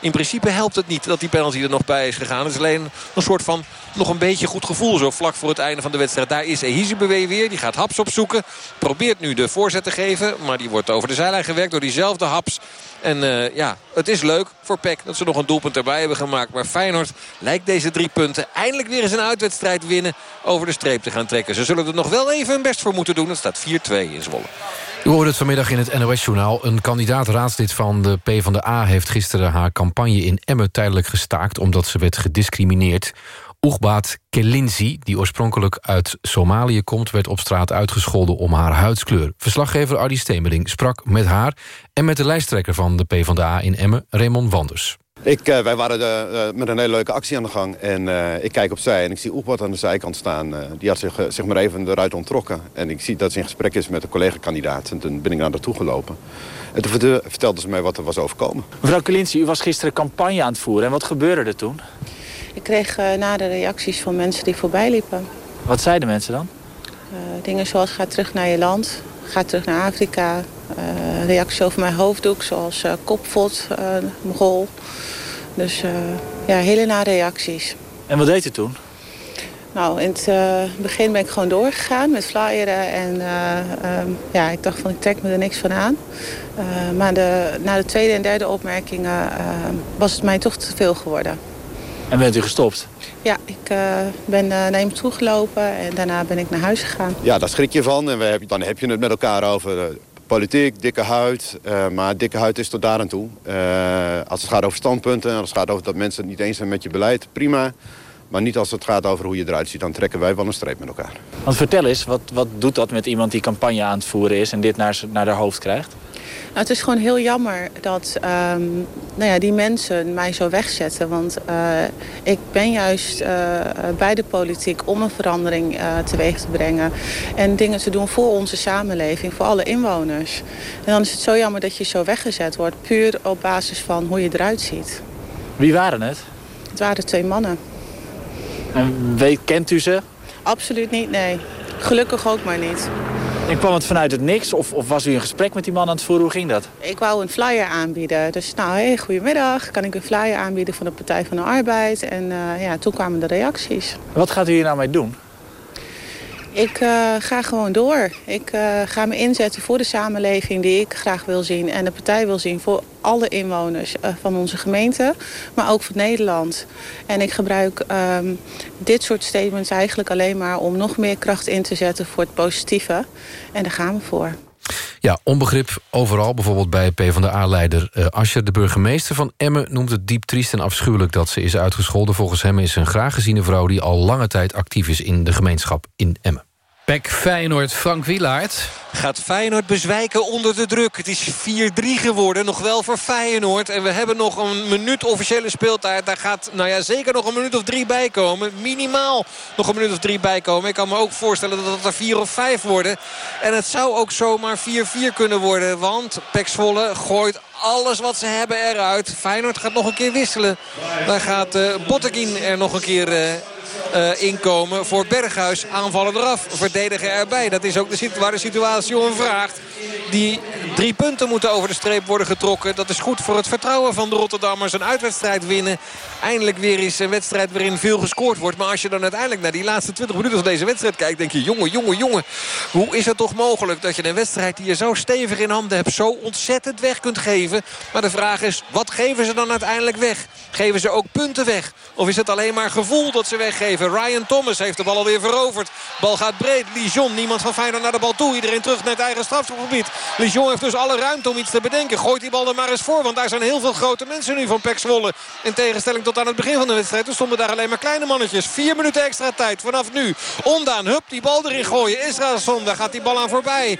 S12: In principe helpt het niet dat die penalty er nog bij is gegaan. Het is alleen een soort van nog een beetje goed gevoel zo vlak voor het einde van de wedstrijd. Daar is Ehizibewe weer. Die gaat Haps opzoeken. Probeert nu de voorzet te geven. Maar die wordt over de zijlijn gewerkt door diezelfde Haps. En uh, ja, het is leuk voor PEC dat ze nog een doelpunt erbij hebben gemaakt. Maar Feyenoord lijkt deze drie punten eindelijk weer eens een uitwedstrijd winnen over de streep te gaan trekken. Ze zullen er nog wel even hun best voor moeten doen. Het staat 4-2 in Zwolle.
S2: U hoorde het vanmiddag in het NOS-journaal. Een kandidaat-raadslid van de PvdA heeft gisteren haar campagne in Emmen tijdelijk gestaakt... omdat ze werd gediscrimineerd. Oegbaat Kelinzi, die oorspronkelijk uit Somalië komt... werd op straat uitgescholden om haar huidskleur. Verslaggever Ardi Stemering sprak met haar... en met de lijsttrekker van de PvdA in Emmen, Raymond Wanders.
S17: Ik, uh, wij waren de, uh, met een hele leuke actie aan de gang. En uh, ik kijk opzij en ik zie Oegbad aan de zijkant staan. die had zich zeg maar even eruit ontrokken. En ik zie dat ze in gesprek is met een collega-kandidaat. En toen ben ik naar naartoe gelopen. En toen vertelde ze mij wat er was overkomen.
S18: Mevrouw Kelinci, u was gisteren campagne aan het voeren. En wat gebeurde er toen?
S19: Ik kreeg na de reacties van mensen die voorbij liepen.
S18: Wat zeiden mensen dan?
S19: dingen zoals ga terug naar je land. Ga terug naar Afrika. reacties over mijn hoofddoek zoals kopvot, mogol. Dus uh, ja, hele nare reacties.
S18: En wat deed u toen?
S19: Nou, in het uh, begin ben ik gewoon doorgegaan met flyeren. En uh, um, ja, ik dacht van ik trek me er niks van aan. Uh, maar de, na de tweede en derde opmerkingen was het mij toch te veel geworden.
S18: En bent u gestopt?
S19: Ja, ik ben naar hem toegelopen en daarna ben ik naar huis gegaan.
S17: Ja, daar schrik je van. En we heb, dan heb je het met elkaar over politiek, dikke huid. Uh, maar dikke huid is tot daar aan toe. Uh, als het gaat over standpunten, als het gaat over dat mensen het niet eens zijn met je beleid, prima. Maar niet als het gaat over hoe je eruit ziet. Dan trekken wij wel een streep met elkaar.
S18: Want vertel eens, wat, wat doet dat met iemand die campagne aan het voeren is... en dit naar, naar haar hoofd krijgt?
S19: Nou, het is gewoon heel jammer dat um, nou ja, die mensen mij zo wegzetten. Want uh, ik ben juist uh, bij de politiek om een verandering uh, teweeg te brengen. En dingen te doen voor onze samenleving, voor alle inwoners. En dan is het zo jammer dat je zo weggezet wordt. Puur op basis van hoe je eruit ziet.
S18: Wie waren het?
S19: Het waren twee mannen.
S18: En weet, kent u ze?
S19: Absoluut niet, nee. Gelukkig ook maar niet.
S18: En kwam het vanuit het niks of, of, was u in gesprek met die man aan het voeren? Hoe ging dat?
S19: Ik wou een flyer aanbieden. Dus nou, hey, goedemiddag. Kan ik een flyer aanbieden van de Partij van de Arbeid? En uh, ja, toen kwamen de reacties.
S18: Wat gaat u hier nou mee doen?
S19: Ik uh, ga gewoon door. Ik uh, ga me inzetten voor de samenleving die ik graag wil zien. En de partij wil zien voor alle inwoners uh, van onze gemeente. Maar ook voor Nederland. En ik gebruik um, dit soort statements eigenlijk alleen maar... om nog meer kracht in te zetten voor het positieve. En daar gaan we voor.
S2: Ja, onbegrip overal, bijvoorbeeld bij PvdA-leider uh, Ascher. De burgemeester van Emmen noemt het diep triest en afschuwelijk... dat ze is uitgescholden. Volgens hem is een graag geziene vrouw... die al lange tijd actief is in de gemeenschap in Emmen.
S3: Pek Feyenoord, Frank Wielaert.
S12: Gaat Feyenoord bezwijken onder de druk. Het is 4-3 geworden, nog wel voor Feyenoord. En we hebben nog een minuut officiële speeltijd. Daar gaat nou ja, zeker nog een minuut of drie bij komen. Minimaal nog een minuut of drie bij komen. Ik kan me ook voorstellen dat het er 4 of 5 worden. En het zou ook zomaar 4-4 kunnen worden. Want Pek Zwolle gooit alles wat ze hebben eruit. Feyenoord gaat nog een keer wisselen. Daar gaat uh, er nog een keer... Uh, uh, inkomen voor Berghuis. Aanvallen eraf, verdedigen erbij. Dat is ook de, waar de situatie om vraagt. Die drie punten moeten over de streep worden getrokken. Dat is goed voor het vertrouwen van de Rotterdammers. Een uitwedstrijd winnen. Eindelijk weer is een wedstrijd waarin veel gescoord wordt. Maar als je dan uiteindelijk naar die laatste 20 minuten van deze wedstrijd kijkt... denk je, jongen, jongen, jongen. Hoe is het toch mogelijk dat je een wedstrijd die je zo stevig in handen hebt... zo ontzettend weg kunt geven? Maar de vraag is, wat geven ze dan uiteindelijk weg? Geven ze ook punten weg? Of is het alleen maar gevoel dat ze weggeven? Ryan Thomas heeft de bal alweer veroverd. Bal gaat breed. Lijon, niemand van Feyenoord naar de bal toe. Iedereen terug naar het eigen strafgebied. Lijon heeft dus alle ruimte om iets te bedenken. Gooit die bal er maar eens voor. Want daar zijn heel veel grote mensen nu van Pek Zwolle. In tegenstelling tot aan het begin van de wedstrijd. Er stonden daar alleen maar kleine mannetjes. Vier minuten extra tijd vanaf nu. Ondaan, hup, die bal erin gooien. Israelson, daar gaat die bal aan voorbij.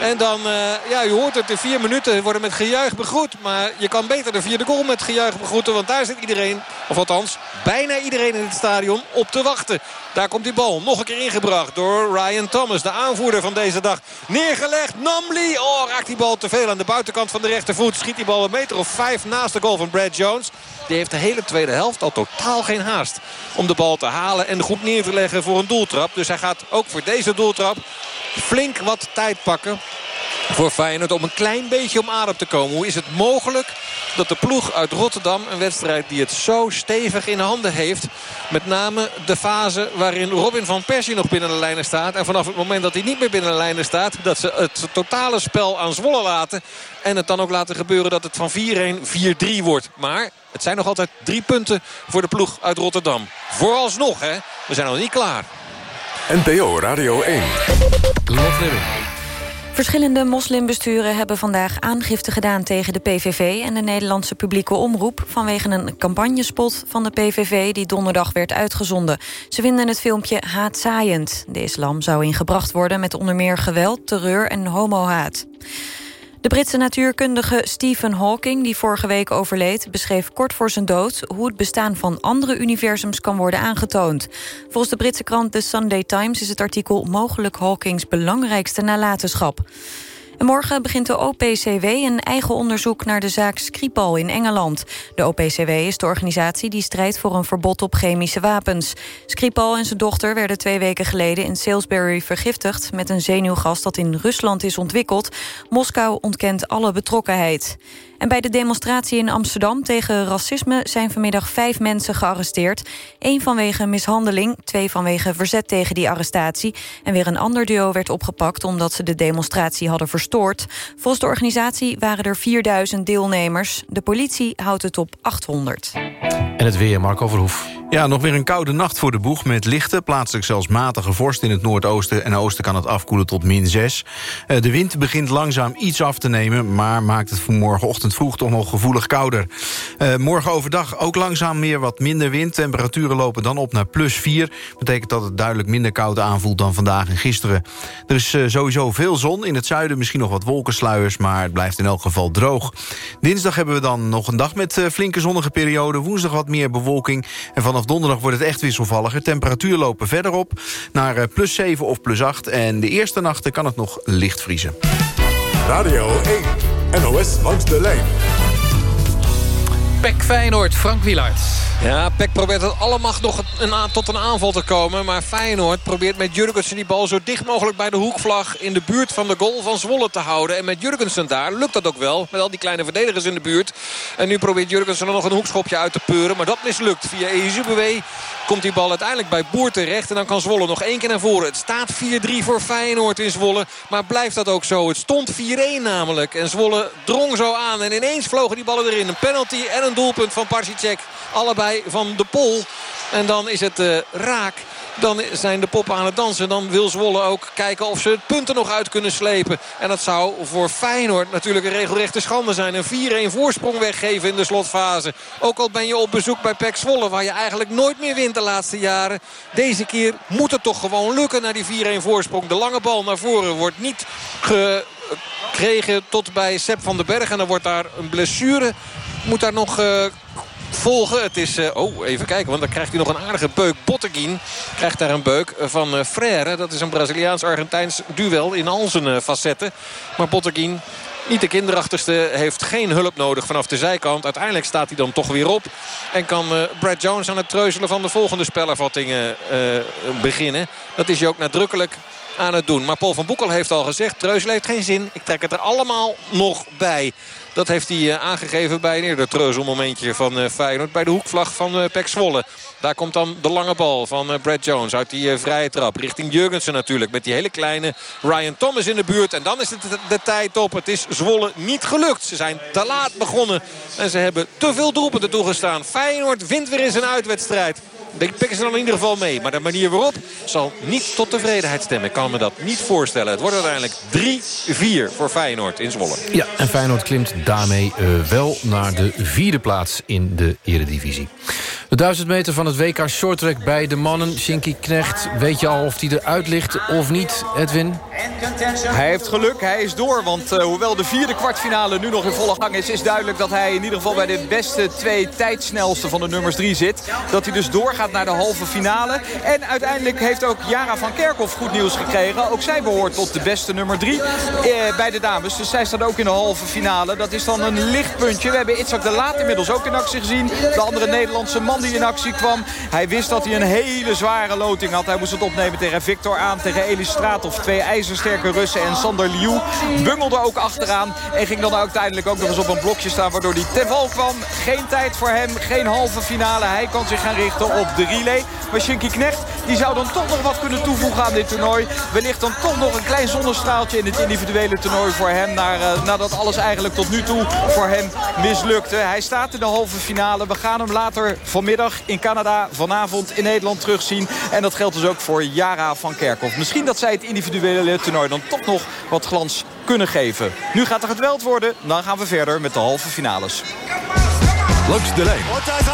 S12: En dan, uh, ja, u hoort het, de vier minuten worden met gejuich begroet. Maar je kan beter de vierde goal met gejuich begroeten. Want daar zit iedereen, of althans bijna iedereen in het stadion, op te wachten. Daar komt die bal nog een keer ingebracht door Ryan Thomas. De aanvoerder van deze dag. Neergelegd. Namli. Oh, raakt die bal te veel aan de buitenkant van de rechtervoet. Schiet die bal een meter of vijf naast de goal van Brad Jones. Die heeft de hele tweede helft al totaal geen haast om de bal te halen en goed neer te leggen voor een doeltrap. Dus hij gaat ook voor deze doeltrap flink wat tijd pakken voor Feyenoord om een klein beetje om adem te komen. Hoe is het mogelijk dat de ploeg uit Rotterdam, een wedstrijd die het zo stevig in handen heeft... met name de fase waarin Robin van Persie nog binnen de lijnen staat... en vanaf het moment dat hij niet meer binnen de lijnen staat... dat ze het totale spel aan Zwolle laten... en het dan ook laten gebeuren dat het van 4-1 4-3 wordt. Maar het zijn nog altijd drie punten voor de ploeg uit Rotterdam. Vooralsnog, hè. We zijn nog niet klaar.
S1: NPO Radio 1.
S20: Verschillende moslimbesturen hebben vandaag aangifte gedaan tegen de PVV en de Nederlandse publieke omroep vanwege een campagnespot van de PVV die donderdag werd uitgezonden. Ze vinden het filmpje haatzaaiend. De islam zou ingebracht worden met onder meer geweld, terreur en homohaat. De Britse natuurkundige Stephen Hawking, die vorige week overleed... beschreef kort voor zijn dood hoe het bestaan van andere universums kan worden aangetoond. Volgens de Britse krant The Sunday Times is het artikel... mogelijk Hawkings belangrijkste nalatenschap. En morgen begint de OPCW een eigen onderzoek naar de zaak Skripal in Engeland. De OPCW is de organisatie die strijdt voor een verbod op chemische wapens. Skripal en zijn dochter werden twee weken geleden in Salisbury vergiftigd... met een zenuwgas dat in Rusland is ontwikkeld. Moskou ontkent alle betrokkenheid. En bij de demonstratie in Amsterdam tegen racisme... zijn vanmiddag vijf mensen gearresteerd. Eén vanwege mishandeling, twee vanwege verzet tegen die arrestatie... en weer een ander duo werd opgepakt... omdat ze de demonstratie hadden Volgens de organisatie waren er 4000 deelnemers. De politie houdt het op 800.
S2: En het weer, Marco Verhoef.
S21: Ja, nog weer een koude nacht voor de boeg met lichte, plaatselijk zelfs matige vorst in het noordoosten en oosten kan het afkoelen tot min 6. Eh, de wind begint langzaam iets af te nemen, maar maakt het voor morgenochtend vroeg toch nog gevoelig kouder. Uh, morgen overdag ook langzaam meer wat minder wind. Temperaturen lopen dan op naar plus 4. Betekent dat het duidelijk minder koud aanvoelt dan vandaag en gisteren. Er is uh, sowieso veel zon, in het zuiden misschien nog wat wolkensluiers, maar het blijft in elk geval droog. Dinsdag hebben we dan nog een dag met flinke zonnige periode, woensdag wat meer bewolking en vanaf donderdag wordt het echt wisselvalliger. Temperatuur lopen verder op naar plus 7 of plus 8. En de eerste nachten kan het nog licht vriezen.
S1: Radio 1, NOS langs de lijn.
S2: Pek Feyenoord, Frank Wielaert.
S12: Ja, Peck probeert het allemaal nog een, tot een aanval te komen. Maar Feyenoord probeert met Jurgensen die bal zo dicht mogelijk bij de hoekvlag... in de buurt van de goal van Zwolle te houden. En met Jurgensen daar lukt dat ook wel. Met al die kleine verdedigers in de buurt. En nu probeert Jurgensen er nog een hoekschopje uit te peuren. Maar dat mislukt. Via Ezubewee komt die bal uiteindelijk bij Boer terecht. En dan kan Zwolle nog één keer naar voren. Het staat 4-3 voor Feyenoord in Zwolle. Maar blijft dat ook zo? Het stond 4-1 namelijk. En Zwolle drong zo aan. En ineens vlogen die ballen erin. Een penalty en een doelpunt van Parsicek. Allebei van de Pol. En dan is het uh, raak. Dan zijn de poppen aan het dansen. Dan wil Zwolle ook kijken of ze het punten nog uit kunnen slepen. En dat zou voor Feyenoord natuurlijk een regelrechte schande zijn. Een 4-1 voorsprong weggeven in de slotfase. Ook al ben je op bezoek bij PEC Zwolle. Waar je eigenlijk nooit meer wint de laatste jaren. Deze keer moet het toch gewoon lukken naar die 4-1 voorsprong. De lange bal naar voren wordt niet gekregen tot bij Sepp van den Berg. En dan wordt daar een blessure. Moet daar nog... Uh, volgen. Het is, uh, oh, even kijken, want dan krijgt hij nog een aardige beuk. Botteguin krijgt daar een beuk van uh, Frère. Dat is een Braziliaans-Argentijns duel in al zijn facetten. Maar Botteguin niet de kinderachtigste, heeft geen hulp nodig vanaf de zijkant. Uiteindelijk staat hij dan toch weer op. En kan Brad Jones aan het treuzelen van de volgende spelervattingen beginnen. Dat is hij ook nadrukkelijk aan het doen. Maar Paul van Boekel heeft al gezegd, treuzelen heeft geen zin. Ik trek het er allemaal nog bij. Dat heeft hij uh, aangegeven bij een eerder treuzelmomentje van uh, Feyenoord. Bij de hoekvlag van uh, Pek Zwolle. Daar komt dan de lange bal van Brad Jones uit die vrije trap. Richting Jurgensen natuurlijk. Met die hele kleine Ryan Thomas in de buurt. En dan is het de, tijd op. Het is Zwolle niet gelukt. Ze zijn te laat begonnen. En ze hebben te veel doelpunten toegestaan. Feyenoord wint weer in zijn uitwedstrijd. Pikken ze dan in ieder geval mee. Maar de manier waarop zal niet tot tevredenheid stemmen. Ik kan me dat niet voorstellen. Het wordt uiteindelijk 3-4 voor Feyenoord in Zwolle.
S2: Ja, en Feyenoord klimt daarmee uh, wel naar de vierde plaats in de eredivisie. De 1000 meter van het WK Shorttrack bij de mannen. Shinky Knecht, weet je al of hij eruit ligt of niet, Edwin?
S16: Hij heeft geluk, hij is door. Want uh, hoewel de vierde kwartfinale nu nog in volle gang is... is duidelijk dat hij in ieder geval bij de beste twee tijdsnelste van de nummers drie zit. Dat hij dus doorgaat naar de halve finale. En uiteindelijk heeft ook Jara van Kerkhoff goed nieuws gekregen. Ook zij behoort tot de beste nummer drie eh, bij de dames. Dus zij staat ook in de halve finale. Dat is dan een lichtpuntje. We hebben Itzak de Laat inmiddels ook in actie gezien. De andere Nederlandse man die in actie kwam. Hij wist dat hij een hele zware loting had. Hij moest het opnemen tegen Victor aan, tegen Elis Straathoff. Twee ijzersterke Russen en Sander Liu. Bungelde ook achteraan. En ging dan uiteindelijk ook nog eens op een blokje staan. Waardoor hij te val kwam. Geen tijd voor hem. Geen halve finale. Hij kan zich gaan richten op de relay. Maar Shinky Knecht die zou dan toch nog wat kunnen toevoegen aan dit toernooi. Wellicht dan toch nog een klein zonnestraaltje in het individuele toernooi voor hem. Uh, nadat alles eigenlijk tot nu toe voor hem mislukte. Hij staat in de halve finale. We gaan hem later vanmiddag in Canada, vanavond in Nederland terugzien. En dat geldt dus ook voor Jara van Kerkhoff. Misschien dat zij het individuele toernooi dan toch nog wat glans kunnen geven. Nu gaat er gedweld worden. Dan gaan we verder met de halve finales.
S1: Langs de lijn.
S22: Und das 1-0.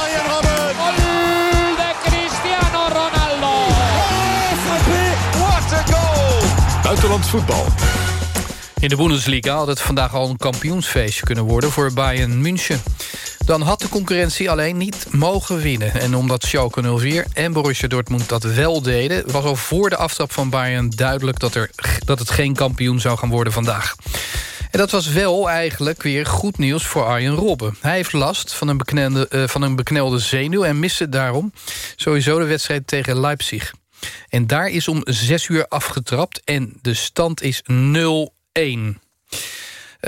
S22: Arjen Robben.
S23: Gol de Cristiano Ronaldo.
S22: What a goal.
S1: Buitenlands voetbal.
S2: In de Bundesliga had het vandaag al een kampioensfeestje kunnen worden voor Bayern München.
S24: Dan had de concurrentie alleen niet mogen winnen. En omdat Schalke 04 en Borussia Dortmund dat wel deden... was al voor de aftrap van Bayern duidelijk... dat, er, dat het geen kampioen zou gaan worden vandaag. En dat was wel eigenlijk weer goed nieuws voor Arjen Robben. Hij heeft last van een, beknelde, uh, van een beknelde zenuw... en miste daarom sowieso de wedstrijd tegen Leipzig. En daar is om zes uur afgetrapt en de stand is 0-1.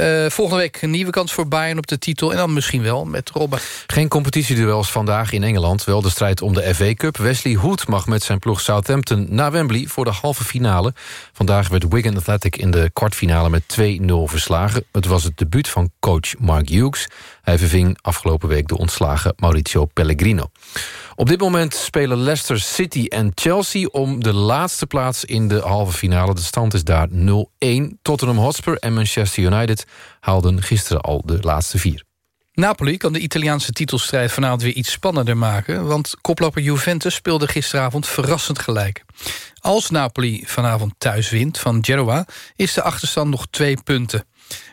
S24: Uh, volgende week een nieuwe kans voor Bayern op de titel. En dan misschien wel met Robben.
S2: Geen competitieduels vandaag in Engeland. Wel de strijd om de FA Cup. Wesley Hood mag met zijn ploeg Southampton naar Wembley... voor de halve finale. Vandaag werd Wigan Athletic in de kwartfinale met 2-0 verslagen. Het was het debuut van coach Mark Hughes. Hij verving afgelopen week de ontslagen Mauricio Pellegrino. Op dit moment spelen Leicester City en Chelsea... om de laatste plaats in de halve finale. De stand is daar 0-1. Tottenham Hotspur en Manchester United haalden gisteren al de laatste vier.
S24: Napoli kan de Italiaanse titelstrijd vanavond weer iets spannender maken... want koploper Juventus speelde gisteravond verrassend gelijk. Als Napoli vanavond thuis wint van Genoa... is de achterstand nog twee punten.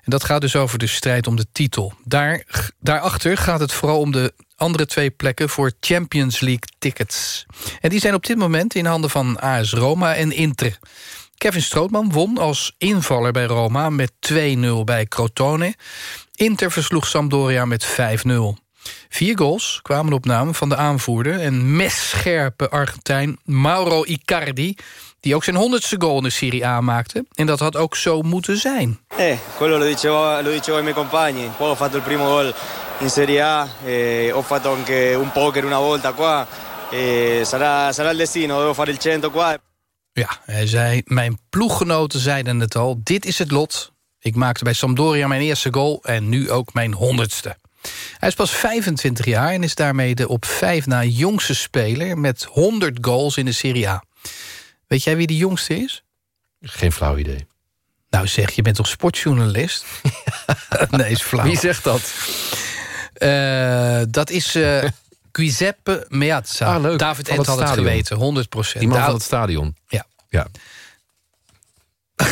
S24: En dat gaat dus over de strijd om de titel. Daar, daarachter gaat het vooral om de andere twee plekken voor Champions League tickets. En die zijn op dit moment in handen van AS Roma en Inter. Kevin Strootman won als invaller bij Roma met 2-0 bij Crotone. Inter versloeg Sampdoria met 5-0. Vier goals kwamen op naam van de aanvoerder... en messcherpe Argentijn Mauro Icardi... die ook zijn honderdste goal in de Serie A maakte. En dat had ook zo moeten zijn.
S25: Eh, quello lo dicevo, lo dicevo ai miei compagni. Poi ho fatto il primo gol in Serie A. Eh, ho fatto anche un poker una volta qua. Eh, sarà, sarà il destino, devo fare il 100 qua.
S24: Ja, hij zei, mijn ploeggenoten zeiden het al. Dit is het lot. Ik maakte bij Sampdoria mijn eerste goal en nu ook mijn honderdste. Hij is pas 25 jaar en is daarmee de op vijf na jongste speler... met 100 goals in de Serie A. Weet jij wie de jongste is?
S2: Geen flauw idee.
S24: Nou zeg, je bent toch sportjournalist? <laughs> nee, is flauw.
S2: Wie zegt dat?
S24: Uh, dat is uh, <laughs> Giuseppe Meazza.
S2: Ah.
S24: David Ent had het geweten, 100 procent.
S2: Die man van het stadion.
S24: Ja.
S2: ja. <laughs>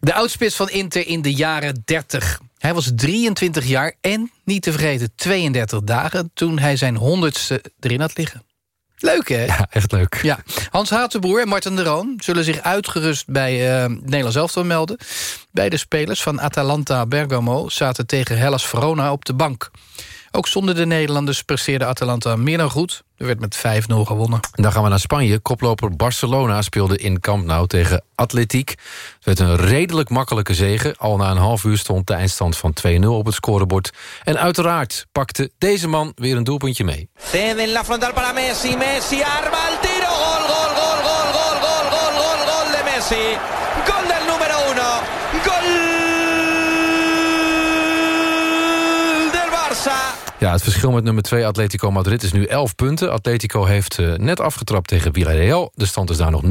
S24: de oudspits van Inter in de jaren 30. Hij was 23 jaar en, niet te vergeten, 32 dagen... toen hij zijn honderdste erin had liggen. Leuk, hè?
S2: Ja, echt leuk.
S24: Ja. Hans Hatenbroer en Martin de Roon zullen zich uitgerust bij uh, Nederlands elftal melden. Beide spelers van Atalanta Bergamo zaten tegen Hellas Verona op de bank. Ook zonder de Nederlanders presteerde Atalanta meer dan goed. Er werd met 5-0 gewonnen.
S2: En dan gaan we naar Spanje. Koploper Barcelona speelde in Camp Nou tegen Atletiek. Het werd een redelijk makkelijke zege. Al na een half uur stond de eindstand van 2-0 op het scorebord. En uiteraard pakte deze man weer een doelpuntje mee.
S26: Ceden la frontal para Messi. Messi arma el tiro. Gol, gol, gol, gol, gol, gol, gol, gol, gol de Messi.
S2: Ja, het verschil met nummer 2 Atletico Madrid is nu 11 punten. Atletico heeft uh, net afgetrapt tegen Villarreal. De stand is daar nog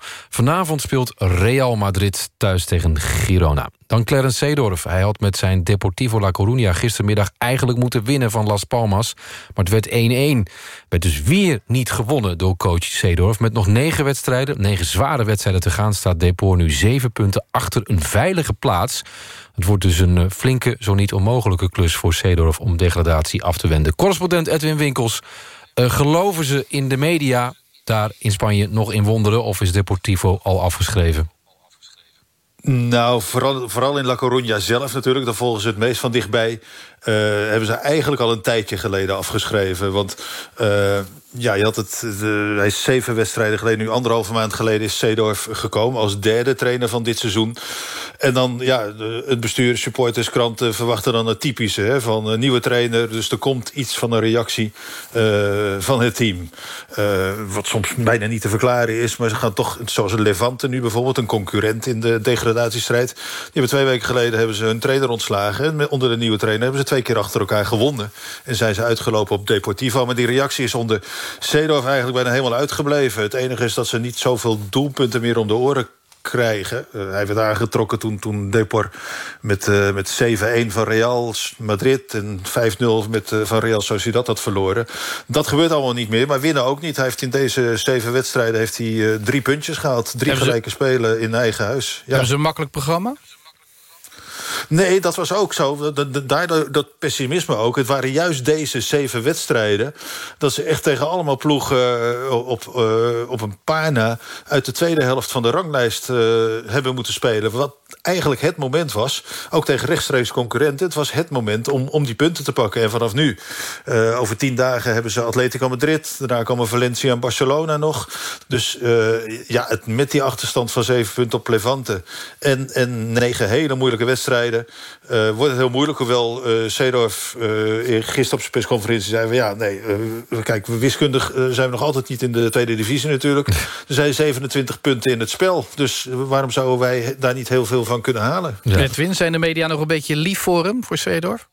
S2: 0-0. Vanavond speelt Real Madrid thuis tegen Girona. Dan Clarence Seedorf. Hij had met zijn Deportivo La Coruña gistermiddag eigenlijk moeten winnen van Las Palmas. Maar het werd 1-1. Werd dus weer niet gewonnen door coach Seedorf. Met nog negen wedstrijden, negen zware wedstrijden te gaan... staat Depor nu zeven punten achter een veilige plaats. Het wordt dus een flinke, zo niet onmogelijke klus voor Seedorf... om degradatie af te wenden. Correspondent Edwin Winkels. Uh, geloven ze in de media daar in Spanje nog in wonderen... of is Deportivo al afgeschreven?
S27: Nou, vooral, vooral in La Coruña zelf natuurlijk. Daar volgen ze het meest van dichtbij. Uh, hebben ze eigenlijk al een tijdje geleden afgeschreven. Want uh, ja, je had het, hij is zeven wedstrijden geleden, nu anderhalve maand geleden... is Seedorf gekomen als derde trainer van dit seizoen. En dan, ja, het bestuur, supporters, kranten verwachten dan het typische... Hè, van een nieuwe trainer, dus er komt iets van een reactie uh, van het team. Wat soms bijna niet te verklaren is, maar ze gaan toch... zoals Levante nu bijvoorbeeld, een concurrent in de degradatiestrijd... die hebben twee weken geleden hebben ze hun trainer ontslagen... en onder de nieuwe trainer hebben ze twee keer achter elkaar gewonnen. En zijn ze uitgelopen op Deportivo, maar die reactie is onder Seedorf eigenlijk bijna helemaal uitgebleven. Het enige is dat ze niet zoveel doelpunten meer om de oren krijgen. Uh, hij werd aangetrokken toen, toen Depor met, uh, met 7-1 van Real Madrid... en 5-0 met, uh, van Real Sociedad had verloren. Dat gebeurt allemaal niet meer, maar winnen ook niet. Hij heeft in deze zeven wedstrijden heeft hij, drie puntjes gehaald. Drie gelijke ze... spelen in eigen huis.
S24: Ja. Hebben ze een makkelijk programma?
S27: Nee, dat was ook zo. Daardoor dat pessimisme ook. Het waren juist deze zeven wedstrijden... dat ze echt tegen allemaal ploegen uh, op, uh, op een paar na... uit de tweede helft van de ranglijst uh, hebben moeten spelen. Wat eigenlijk het moment was, ook tegen rechtstreeks concurrenten... het was het moment om, om die punten te pakken. En vanaf nu, uh, over tien dagen hebben ze Atletico Madrid... daarna komen Valencia en Barcelona nog. Dus uh, ja, het, met die achterstand van zeven punten op Levante... en, en negen hele moeilijke wedstrijden... Uh, wordt het heel moeilijk, hoewel Seedorf gisteren op zijn persconferentie zei... van ja, nee, kijk, wiskundig zijn we nog altijd niet in de tweede divisie natuurlijk. Er zijn 27 punten in het spel, dus waarom zouden wij daar niet heel veel van kunnen halen?
S24: Ja. Edwin, zijn de media nog een beetje lief voor hem, voor Seedorf?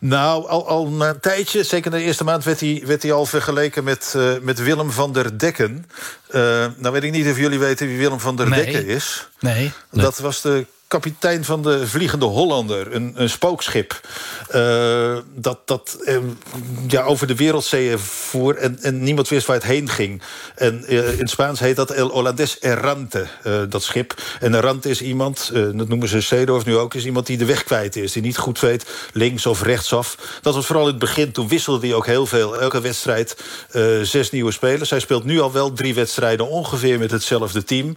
S27: Nou, al, al na een tijdje, zeker in de eerste maand... werd hij, werd hij al vergeleken met, uh, met Willem van der Dekken. Uh, nou weet ik niet of jullie weten wie Willem van der
S24: nee.
S27: Dekken is.
S24: Nee.
S27: Dat was de kapitein van de Vliegende Hollander, een, spookschip... Uh, dat, dat uh, ja, over de wereldzeeën voer en, niemand wist waar het heen ging. En uh, in Spaans heet dat El Holandes Errante, dat schip. En Errante is iemand, dat noemen ze Seedorf nu ook... is iemand die de weg kwijt is, die niet goed weet links of rechtsaf. Dat was vooral in het begin, toen wisselde hij ook heel veel. Elke wedstrijd zes nieuwe spelers. Hij speelt nu al wel drie wedstrijden ongeveer met hetzelfde team.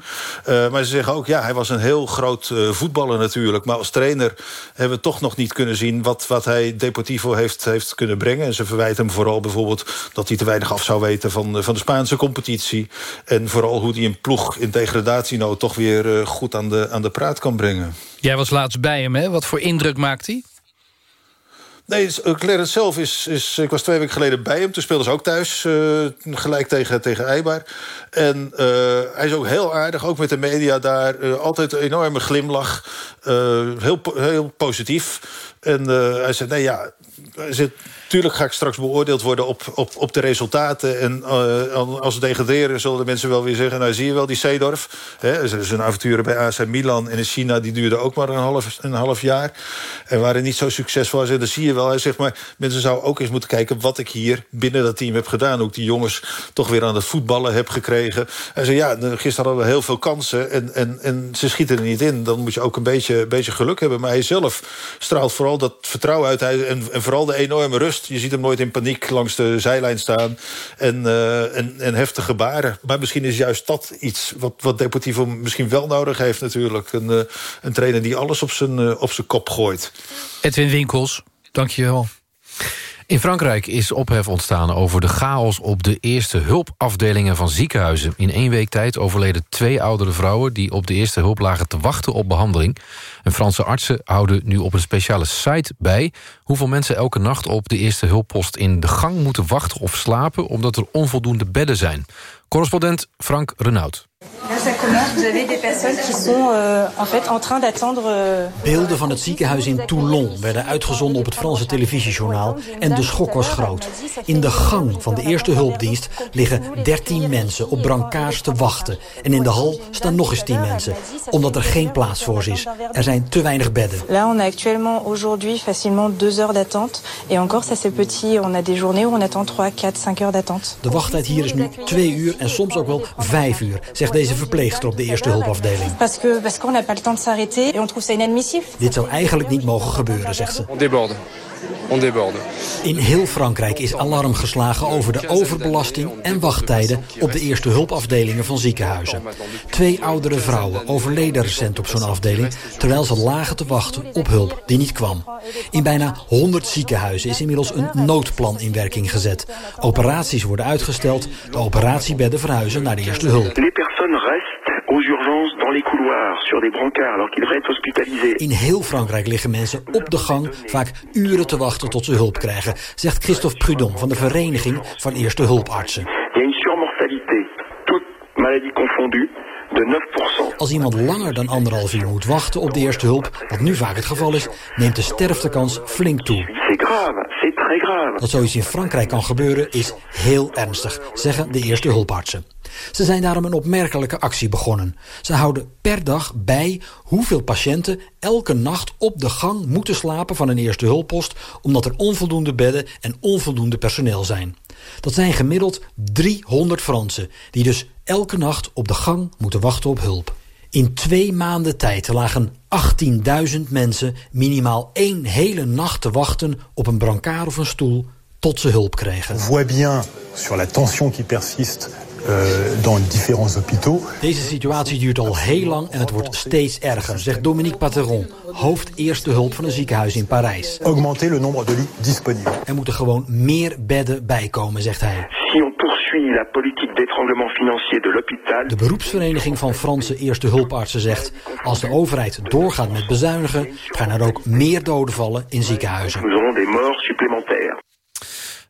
S27: maar ze zeggen ook, ja, hij was een heel groot voetballer natuurlijk. Maar als trainer hebben we toch nog niet kunnen zien... wat, wat hij Deportivo heeft, heeft kunnen brengen. En ze verwijten hem vooral bijvoorbeeld... dat hij te weinig af zou weten van, van de Spaanse competitie. En vooral hoe hij een ploeg in degradatienood... toch weer uh, goed aan de, aan de praat kan brengen.
S24: Jij was laatst bij hem, hè? Wat voor indruk maakt hij?
S27: Nee, Clarence zelf is, is... Ik was twee weken geleden bij hem. Toen speelden ze ook thuis, uh, gelijk tegen, tegen Eibar. En uh, hij is ook heel aardig, ook met de media daar. Altijd een enorme glimlach. heel, heel positief. En hij zei, nee ja... Hij zit, Tuurlijk ga ik straks beoordeeld worden op, op, op de resultaten. En uh, als we degraderen zullen de mensen wel weer zeggen... nou zie je wel, die Seedorf. Hè, zijn avonturen bij AC Milan en in China... die duurden ook maar een half, een half jaar. En waren niet zo succesvol. En dan zie je wel, hij zegt maar... mensen zouden ook eens moeten kijken wat ik hier binnen dat team heb gedaan. Ik die jongens toch weer aan het voetballen heb gekregen. Hij zei, ja, gisteren hadden we heel veel kansen... en, en, en ze schieten er niet in. Dan moet je ook een beetje, beetje geluk hebben. Maar hij zelf straalt vooral dat vertrouwen uit. En, en vooral de enorme rust je ziet hem nooit in paniek langs de zijlijn staan. En, uh, en, heftige gebaren. Maar misschien is juist dat iets wat, wat Deportivo misschien wel nodig heeft natuurlijk. Een, uh, een trainer die alles op zijn, uh, op zijn kop gooit.
S24: Edwin Winkels, dank je wel.
S2: In Frankrijk is ophef ontstaan over de chaos op de eerste hulpafdelingen van ziekenhuizen. In één week tijd overleden twee oudere vrouwen die op de eerste hulp lagen te wachten op behandeling. En Franse artsen houden nu op een speciale site bij hoeveel mensen elke nacht op de eerste hulppost in de gang moeten wachten of slapen omdat er onvoldoende bedden zijn. Correspondent Frank Renaud.
S28: Beelden van het ziekenhuis in Toulon werden uitgezonden op het Franse televisiejournaal en de schok was groot. In de gang van de eerste hulpdienst liggen 13 mensen op brancards te wachten. En in de hal staan nog eens 10 mensen, omdat er geen plaats voor ze is. Er zijn te weinig bedden.
S29: Là, on a actuellement aujourd'hui facilement 2 heures d'attente. Et encore, ça c'est petit. On a des journées où on attend 3, 4, 5 heures d'attente.
S28: De wachttijd hier is nu 2 uur en soms ook wel 5 uur, zegt deze verpleegster op de eerste hulpafdeling.
S29: Parce que parce qu'on n'a pas le temps de s'arrêter et on trouve ça inadmissible.
S28: Dit zou eigenlijk niet mogen gebeuren, zegt ze.
S30: On déborde.
S28: In heel Frankrijk is alarm geslagen over de overbelasting en wachttijden op de eerste hulpafdelingen van ziekenhuizen. Twee oudere vrouwen overleden recent op zo'n afdeling terwijl ze lagen te wachten op hulp die niet kwam. In bijna 100 ziekenhuizen is inmiddels een noodplan in werking gezet. Operaties worden uitgesteld, de operatiebedden verhuizen naar de eerste hulp.
S31: Dans les couloirs, sur des brancards, alors qu'ils devraient être hospitalisés.
S28: In heel Frankrijk liggen mensen op de gang vaak uren te wachten tot ze hulp krijgen, zegt Christophe Prudhomme van de Vereniging van Eerste Hulpartsen.
S31: Il y a une surmortalité, toute maladie confondue, de 9%.
S28: Als iemand langer dan anderhalf uur moet wachten op de eerste hulp, wat nu vaak het geval is, neemt de sterftekans flink toe. Dat zoiets in Frankrijk kan gebeuren is heel ernstig, zeggen de eerste hulpartsen. Ze zijn daarom een opmerkelijke actie begonnen. Ze houden per dag bij hoeveel patiënten elke nacht op de gang moeten slapen van een eerste hulppost, omdat er onvoldoende bedden en onvoldoende personeel zijn. Dat zijn gemiddeld 300 Fransen, die dus elke nacht op de gang moeten wachten op hulp. In twee maanden tijd lagen 18.000 mensen minimaal één hele nacht te wachten op een brancard of een stoel tot ze hulp kregen.
S32: Voit bien sur la tension qui persiste euh, dans différents hôpitaux.
S28: Deze situatie duurt al heel lang en het wordt steeds erger, zegt Dominique Pateron, hoofd eerste hulp van een ziekenhuis in Parijs.
S32: Augmenter le nombre de lits disponibles.
S28: Er moeten gewoon meer bedden bijkomen, zegt hij.
S31: Si on poursuit la politique d'étranglement financier de l'hôpital,
S28: De beroepsvereniging van Franse eerste hulpartsen zegt... als de overheid doorgaat met bezuinigen... gaan er ook meer doden vallen in ziekenhuizen.
S31: nous aurons des morts supplémentaires.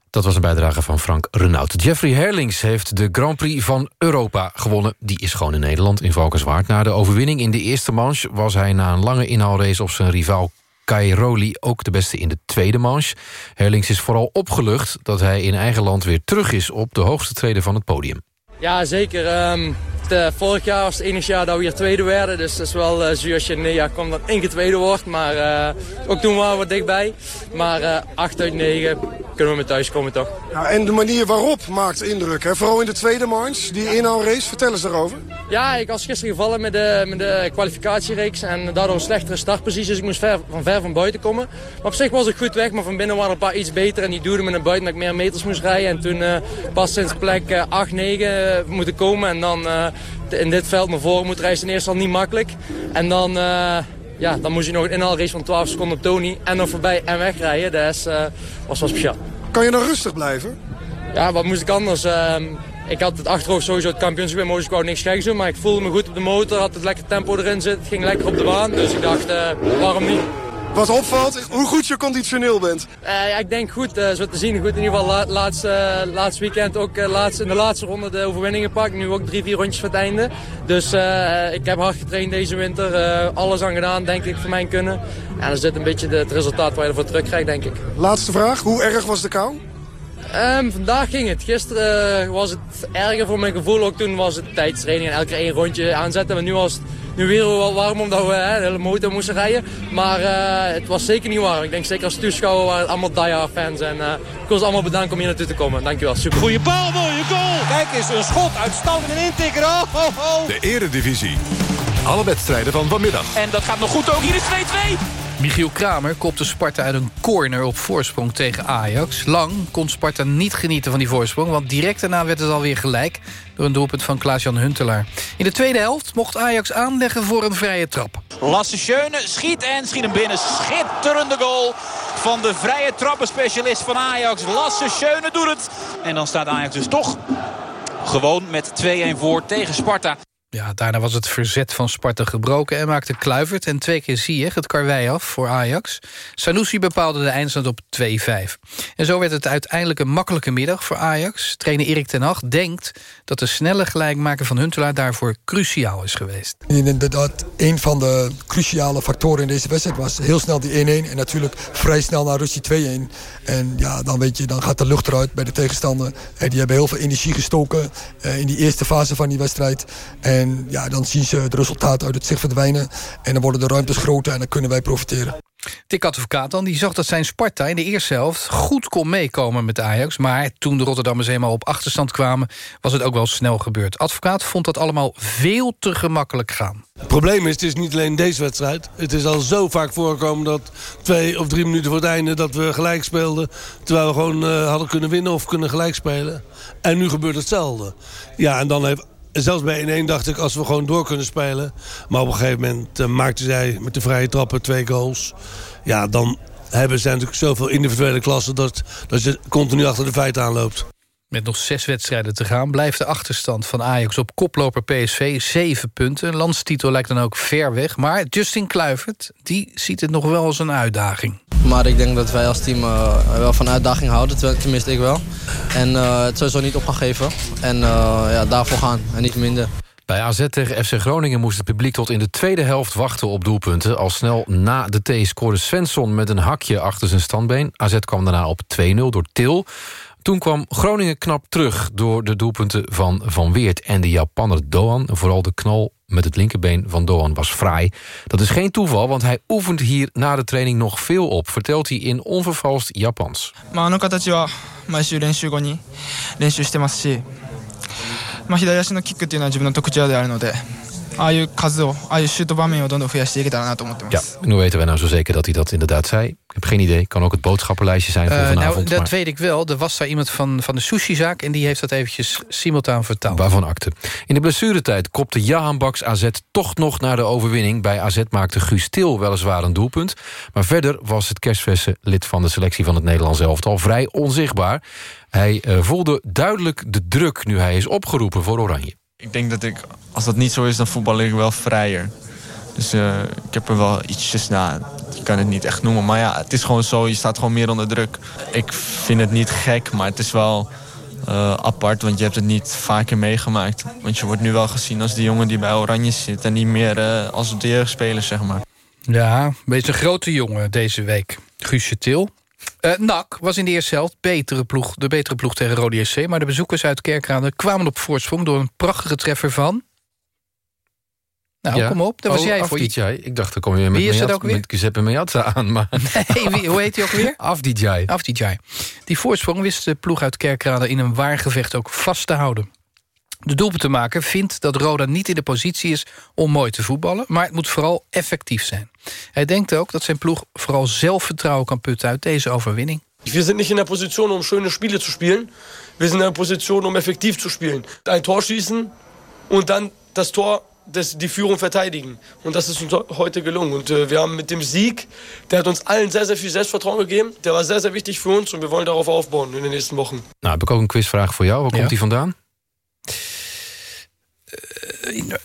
S2: Dat was een bijdrage van Frank Renaud. Jeffrey Herlings heeft de Grand Prix van Europa gewonnen. Die is gewoon in Nederland, in Valkenswaard. Na de overwinning in de eerste manche... was hij na een lange inhaalrace op zijn rivaal Cairoli ook de beste in de tweede manche. Herlings is vooral opgelucht dat hij in eigen land weer terug is... op de hoogste treden van het podium.
S33: Ja, zeker. Ehm, het, eh, vorig jaar was het enige jaar dat we hier tweede werden. Dus dat is wel uh, zuur als je in jaar komt dat één keer tweede wordt. Maar eh, ook toen waren we dichtbij. Maar eh 8 uit 9 kunnen we met thuis komen toch.
S34: Ja, en de manier waarop maakt indruk. Hè? Vooral in de tweede march, die inhaalrace. Vertel eens daarover.
S33: Ja, ik was gisteren gevallen met de, met de kwalificatiereeks. En daardoor een slechtere startpositie. Dus ik moest ver, van ver van buiten komen. Maar op zich was ik goed weg. Maar van binnen waren een paar iets beter. En die duwden me naar buiten dat ik meer meters moest rijden. En toen pas sinds plek eh, 8, 9 moeten komen. En dan in dit veld naar voren moeten rijden. is in eerste al niet makkelijk. En dan... eh, ja, dan moest je nog een inhaalrace van 12 seconden op Tony en dan voorbij en wegrijden. Dat is, eh, was wel speciaal.
S34: Kan je dan rustig blijven?
S33: Ja, wat moest ik anders? Ehm, ik had het achterhoofd sowieso het kampioenschap in dus ik wou niks geks doen. Maar ik voelde me goed op de motor, had het lekker tempo erin zitten. Het ging lekker op de baan, dus ik dacht, eh, waarom niet?
S34: Wat opvalt, is hoe goed je conditioneel bent.
S33: Eh, ja, ik denk goed, eh, zo te zien. Goed, in ieder geval la laatste, eh, laatste weekend ook laatste, in de laatste ronde de overwinning gepakt. Nu ook drie, vier rondjes voor het einde. Dus ik heb hard getraind deze winter. alles aan gedaan, denk ik, voor mijn kunnen. En dan dit een beetje de- het resultaat waar je ervoor terugkrijgt, denk ik.
S34: Laatste vraag, hoe erg was de kou?
S33: Ehm, vandaag ging het. Gisteren eh, was het erger voor mijn gevoel. Ook toen was het tijdstraining en elke keer één rondje aanzetten. Maar nu was het nu weer wel warm omdat we hè, de hele motor moesten rijden. Maar eh, het was zeker niet warm. Ik denk zeker als toeschouwer waren het allemaal diehard fans. En eh, ik wil ze allemaal bedanken om hier naartoe te komen. Dankjewel, super.
S26: Goeie bal, mooie goal. Kijk eens, een schot uitstand en intikker. Oh, oh, oh.
S1: De Eredivisie. Alle wedstrijden van vanmiddag.
S26: En dat gaat nog goed ook. Hier is 2-2.
S24: Michiel Kramer kopte Sparta uit een corner op voorsprong tegen Ajax. Lang kon Sparta niet genieten van die voorsprong... want direct daarna werd het alweer gelijk... door een doelpunt van Klaas-Jan Huntelaar. In de tweede helft mocht Ajax aanleggen voor een vrije trap.
S26: Lasse Schöne schiet en schiet hem binnen. Schitterende goal van de vrije trappenspecialist van Ajax. Lasse Schöne doet het. En dan staat Ajax dus toch gewoon met 2-1 voor tegen Sparta.
S24: Ja, daarna was het verzet van Sparta gebroken... en maakte Kluivert en twee keer Ziyech het karwei af voor Ajax. Sanusi bepaalde de eindstand op 2-5. En zo werd het uiteindelijk een makkelijke middag voor Ajax. Trainer Erik ten Hag denkt dat de snelle gelijkmaker van Huntelaar... daarvoor cruciaal is geweest.
S35: Inderdaad, een van de cruciale factoren in deze wedstrijd was heel snel die 1-1. En natuurlijk vrij snel naar Russie 2-1. En ja, dan weet je, dan gaat de lucht eruit bij de tegenstander. En die hebben heel veel energie gestoken eh, in die eerste fase van die wedstrijd. En ja, dan zien ze het resultaat uit het zicht verdwijnen. En dan worden de ruimtes groter en dan kunnen wij profiteren.
S24: Dick Advocaat dan, die zag dat zijn Sparta in de eerste helft... goed kon meekomen met Ajax. Maar toen de Rotterdammers eenmaal op achterstand kwamen... was het ook wel snel gebeurd. Advocaat vond dat allemaal veel te gemakkelijk gaan.
S36: Het probleem is, het is niet alleen deze wedstrijd. Het is al zo vaak voorgekomen dat twee of drie minuten voor het einde... dat we gelijk speelden, terwijl we gewoon eh, hadden kunnen winnen of kunnen gelijk spelen. En nu gebeurt hetzelfde. Ja, en dan heeft... Zelfs bij 1-1 dacht ik, als we gewoon door kunnen spelen. Maar op een gegeven moment uh, maakte zij met de vrije trappen twee goals. Ja, dan hebben ze natuurlijk zoveel individuele klassen... dat, dat je continu achter de feiten aanloopt.
S24: Met nog zes wedstrijden te gaan blijft de achterstand van Ajax op koploper PSV zeven punten. Landstitel lijkt dan ook ver weg. Maar Justin Kluivert, die ziet het nog wel als een uitdaging.
S37: Maar ik denk dat wij als team uh, wel van uitdaging houden, tenminste ik wel. En uh, het sowieso niet op gaan geven. En uh, ja, daarvoor gaan en niet minder.
S2: Bij AZ tegen FC Groningen moest het publiek tot in de tweede helft wachten op doelpunten. Al snel na de T scoorde Svensson met een hakje achter zijn standbeen. AZ kwam daarna op 2-0 door Til. Toen kwam Groningen knap terug door de doelpunten van Van Weert en de Japanner Doan. Vooral de knal met het linkerbeen van Doan was fraai. Dat is geen toeval, want hij oefent hier na de training nog veel op... vertelt hij in onvervalst Japans.
S38: まあ、あの形は毎週練習後に練習してますし、まあ、左足のキックっていうのは自分の特徴であるので ああいう数をああいうシュート場面をどんどん増やしていけたらなと思ってま
S2: Ja,
S38: す。
S2: en hoe weten wij nou zo zeker dat hij dat inderdaad zei? Ik heb geen idee. Kan ook het boodschappenlijstje zijn voor
S24: Eh, nou,
S2: vanavond.
S24: dat
S2: maar
S24: weet ik wel. Er was daar iemand van, van de sushizaak... en die heeft dat eventjes simultaan vertaald.
S2: waarvan akte. In de blessuretijd kopte Jahan Baks AZ toch nog naar de overwinning. Bij AZ maakte Guus Til weliswaar een doelpunt. Maar verder was het kerstverse lid van de selectie van het Nederlands elftal... vrij onzichtbaar. Hij eh, voelde duidelijk de druk nu hij is opgeroepen voor Oranje.
S39: Ik denk dat ik, als dat niet zo is, dan voetbal ik wel vrijer. Dus eh, ik heb er wel ietsjes na. Je kan het niet echt noemen. Maar ja, het is gewoon zo. Je staat gewoon meer onder druk. Ik vind het niet gek, maar het is wel eh, apart. Want je hebt het niet vaker meegemaakt. Want je wordt nu wel gezien als de jongen die bij Oranje zit. En niet meer eh, als de jeugdspeler, zeg maar.
S24: Ja, een beetje een grote jongen deze week. Guusje Til. Eh NAC was in de eerste helft betere ploeg, de betere ploeg tegen Rode SC... maar de bezoekers uit Kerkrade kwamen op voorsprong... door een prachtige treffer van... Nou,
S2: Ja.
S24: kom op, daar was
S2: Oh,
S24: jij voor.
S2: Afdijay. Ik dacht, dan kom je met,
S24: Wie is dat
S2: Meazza-
S24: ook weer?
S2: met Giuseppe Meazza aan. Maar... <laughs>
S24: Nee, wie, hoe heet hij ook weer? <laughs>
S2: Afdijay.
S24: Afdijay. Die voorsprong wist de ploeg uit Kerkrade in een waar gevecht ook vast te houden. De doelpuntenmaker vindt dat Roda niet in de positie is om mooi te voetballen... maar het moet vooral effectief zijn. Hij denkt ook dat zijn ploeg vooral zelfvertrouwen kan putten uit deze overwinning.
S40: Wir sind nicht in der Position, um schöne Spiele zu spielen. Wir sind in der Position, um effektiv zu spielen. Ein Tor schießen und dann das Tor, das, die Führung verteidigen. Und das ist uns heute gelungen. Und äh, wir haben mit dem Sieg, der hat uns allen sehr, sehr viel Selbstvertrauen gegeben. Der war sehr, sehr wichtig für uns und wir wollen darauf aufbauen in den nächsten Wochen.
S2: Nou, heb ik ook een quizvraag voor jou. Waar
S24: Ja.
S2: komt hij vandaan?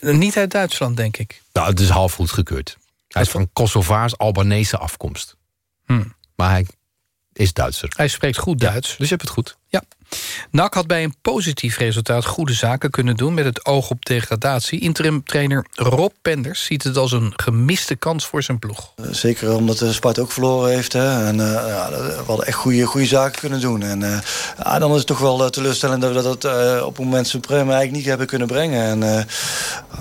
S24: Eh, niet uit Duitsland, denk ik.
S2: Nou, het is half goed gekeurd. Hij is van Kosovaars-Albanese afkomst.
S24: Hmm.
S2: Maar hij is Duitser.
S24: Hij spreekt goed Duits.
S2: Dus je hebt het goed.
S24: Ja. NAC had bij een positief resultaat goede zaken kunnen doen... met het oog op degradatie. Interim-trainer Rob Penders ziet het als een gemiste kans voor zijn ploeg.
S41: Zeker omdat de Sparta ook verloren heeft. Hè. En, eh, ja, we hadden echt goede, goede zaken kunnen doen. En eh, ja, dan is het toch wel eh, teleurstellend dat we dat eh, op het moment supreme eigenlijk niet hebben kunnen brengen. En, eh,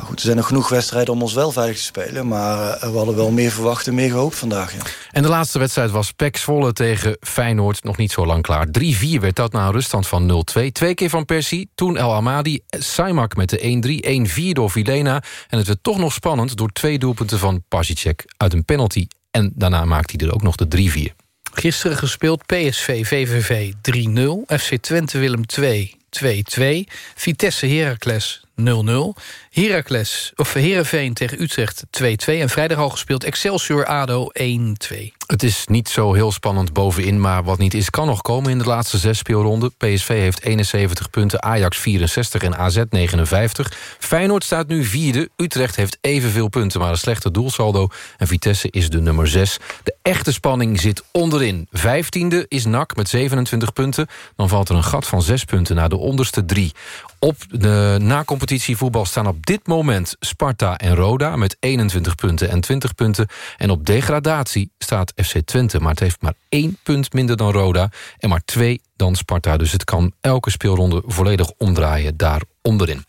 S41: goed, er zijn nog genoeg wedstrijden om ons wel veilig te spelen. Maar eh, we hadden wel meer verwacht en meer gehoopt vandaag. Ja.
S2: En de laatste wedstrijd was PEC Zwolle tegen Feyenoord. Nog niet zo lang klaar. 3-4 werd dat na ruststand van 0-2. Twee keer van Persie, toen El Amadi. Saimak met de 1-3, 1-4 door Vilena. En het werd toch nog spannend door twee doelpunten van Pasicek uit een penalty. En daarna maakte hij er ook nog de 3-4.
S24: Gisteren gespeeld PSV VVV 3-0. FC Twente Willem 2 2-2. Vitesse Heracles 0-0. Heracles, of Herenveen tegen Utrecht 2-2. En vrijdag al gespeeld Excelsior ADO 1-2.
S2: Het is niet zo heel spannend bovenin, maar wat niet is kan nog komen in de laatste zes speelronden. PSV heeft 71 punten, Ajax 64 en AZ 59. Feyenoord staat nu vierde, Utrecht heeft evenveel punten, maar een slechte doelsaldo. En Vitesse is de nummer 6. De echte spanning zit onderin. Vijftiende is NAC met 27 punten. Dan valt er een gat van 6 punten naar de onderste drie. Op de na-competitievoetbal staan op dit moment Sparta en Roda... met 21 punten en 20 punten. En op degradatie staat FC Twente, maar het heeft maar één punt minder dan Roda... en maar twee dan Sparta. Dus het kan elke speelronde volledig omdraaien daar onderin.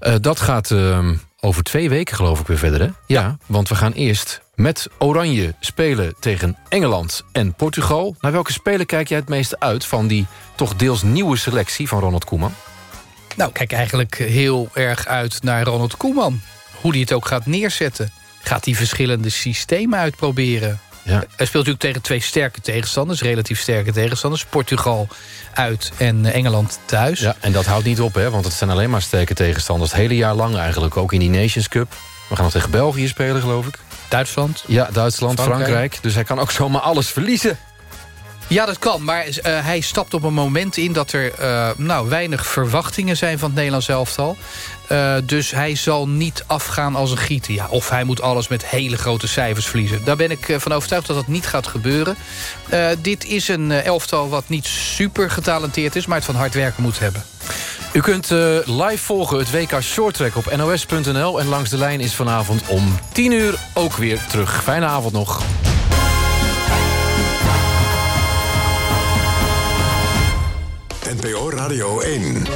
S2: Uh, dat gaat uh, over twee weken geloof ik weer verder, hè? Ja, want we gaan eerst met Oranje spelen tegen Engeland en Portugal. Naar welke speler kijk jij het meeste uit... van die toch deels nieuwe selectie van Ronald Koeman?
S24: Nou, kijk eigenlijk heel erg uit naar Ronald Koeman. Hoe hij het ook gaat neerzetten. Gaat hij verschillende systemen uitproberen?
S2: Ja.
S24: Hij speelt natuurlijk tegen twee sterke tegenstanders. Relatief sterke tegenstanders. Portugal uit en Engeland thuis.
S2: Ja, en dat houdt niet op, hè, want het zijn alleen maar sterke tegenstanders. Het hele jaar lang eigenlijk. Ook in die Nations Cup. We gaan nog tegen België spelen, geloof ik.
S24: Duitsland.
S2: Ja, Duitsland, Frankrijk.
S24: Frankrijk.
S2: Dus hij kan ook zomaar alles verliezen.
S24: Ja, dat kan. Maar uh, hij stapt op een moment in dat er uh, nou, weinig verwachtingen zijn van het Nederlands elftal. Uh, dus hij zal niet afgaan als een gieten. Ja, of hij moet alles met hele grote cijfers verliezen. Daar ben ik van overtuigd dat dat niet gaat gebeuren. dit is een elftal wat niet super getalenteerd is... maar het van hard werken moet hebben.
S2: U kunt live volgen het WK Shorttrack op nos.nl. En langs de lijn is vanavond om 10 uur ook weer terug. Fijne avond nog.
S1: NPO Radio 1.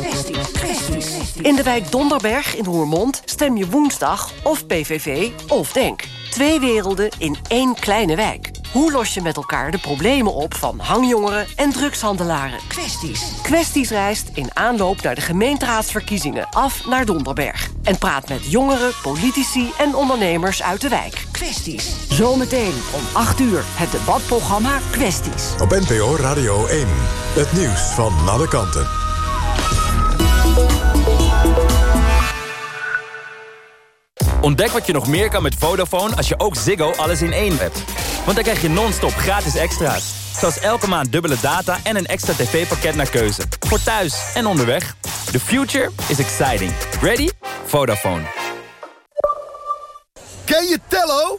S42: In de wijk Donderberg in Roermond stem je woensdag of PVV of DENK. Twee werelden in één kleine wijk. Hoe los je met elkaar de problemen op van hangjongeren en drugshandelaren? Kwesties. Kwesties reist in aanloop naar de gemeenteraadsverkiezingen af naar Donderberg. En praat met jongeren, politici en ondernemers uit de wijk. Kwesties. Zometeen om 8 uur het debatprogramma Kwesties.
S1: Op NPO Radio 1. Het nieuws van alle kanten.
S5: Ontdek wat je nog meer kan met Vodafone als je ook Ziggo alles in één hebt. Want dan krijg je non-stop gratis extra's. Zoals elke maand dubbele data en een extra tv-pakket naar keuze. Voor thuis en onderweg. The future is exciting. Ready? Vodafone.
S43: Ken je Tello?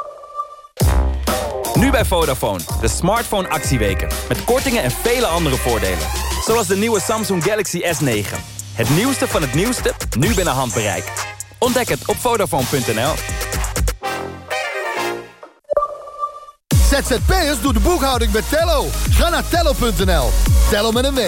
S5: Nu bij Vodafone, de smartphone actieweken. Met kortingen en vele andere voordelen. Zoals de nieuwe Samsung Galaxy S9. Het nieuwste van het nieuwste, nu binnen handbereik. Ontdek het op Vodafone.nl.
S43: ZZP'ers doen de boekhouding met Tello. Ga naar tello.nl. Tello met een W.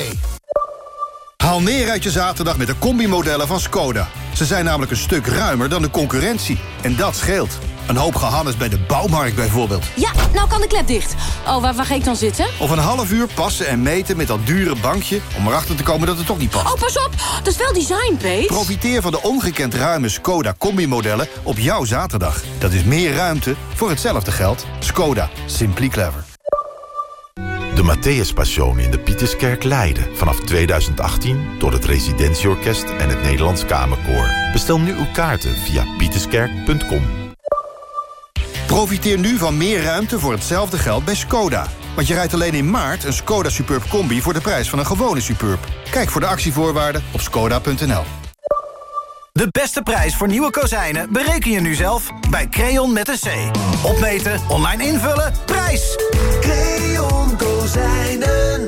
S44: Haal neer uit je zaterdag met de combimodellen van Skoda. Ze zijn namelijk een stuk ruimer dan de concurrentie. En dat scheelt. Een hoop gehannes bij de bouwmarkt bijvoorbeeld.
S9: Ja, nou kan de klep dicht. Oh, waar, waar ga ik dan zitten?
S44: Of een half uur passen en meten met dat dure bankje... om erachter te komen dat het toch niet past.
S9: Oh, pas op! Dat is wel design, Pete.
S44: Profiteer van de ongekend ruime Skoda combimodellen op jouw zaterdag. Dat is meer ruimte voor hetzelfde geld. Skoda. Simply clever.
S45: De Matthäus Passion in de Pieterskerk Leiden. Vanaf 2018 door het Residentieorkest en het Nederlands Kamerkoor. Bestel nu uw kaarten via pieterskerk.com.
S44: Profiteer nu van meer ruimte voor hetzelfde geld bij Skoda. Want je rijdt alleen in maart een Skoda Superb Combi... voor de prijs van een gewone Superb. Kijk voor de actievoorwaarden op skoda.nl.
S46: De beste prijs voor nieuwe kozijnen bereken je nu zelf bij Creon met een C. Opmeten, online invullen, prijs!
S47: Creon Kozijnen.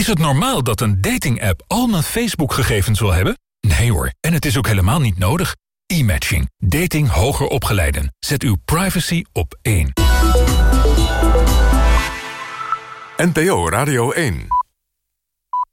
S48: Is het normaal dat een dating-app al mijn Facebook-gegevens wil hebben? Nee hoor, en het is ook helemaal niet nodig. E-matching. Dating hoger opgeleiden. Zet uw privacy op één.
S1: NPO Radio 1.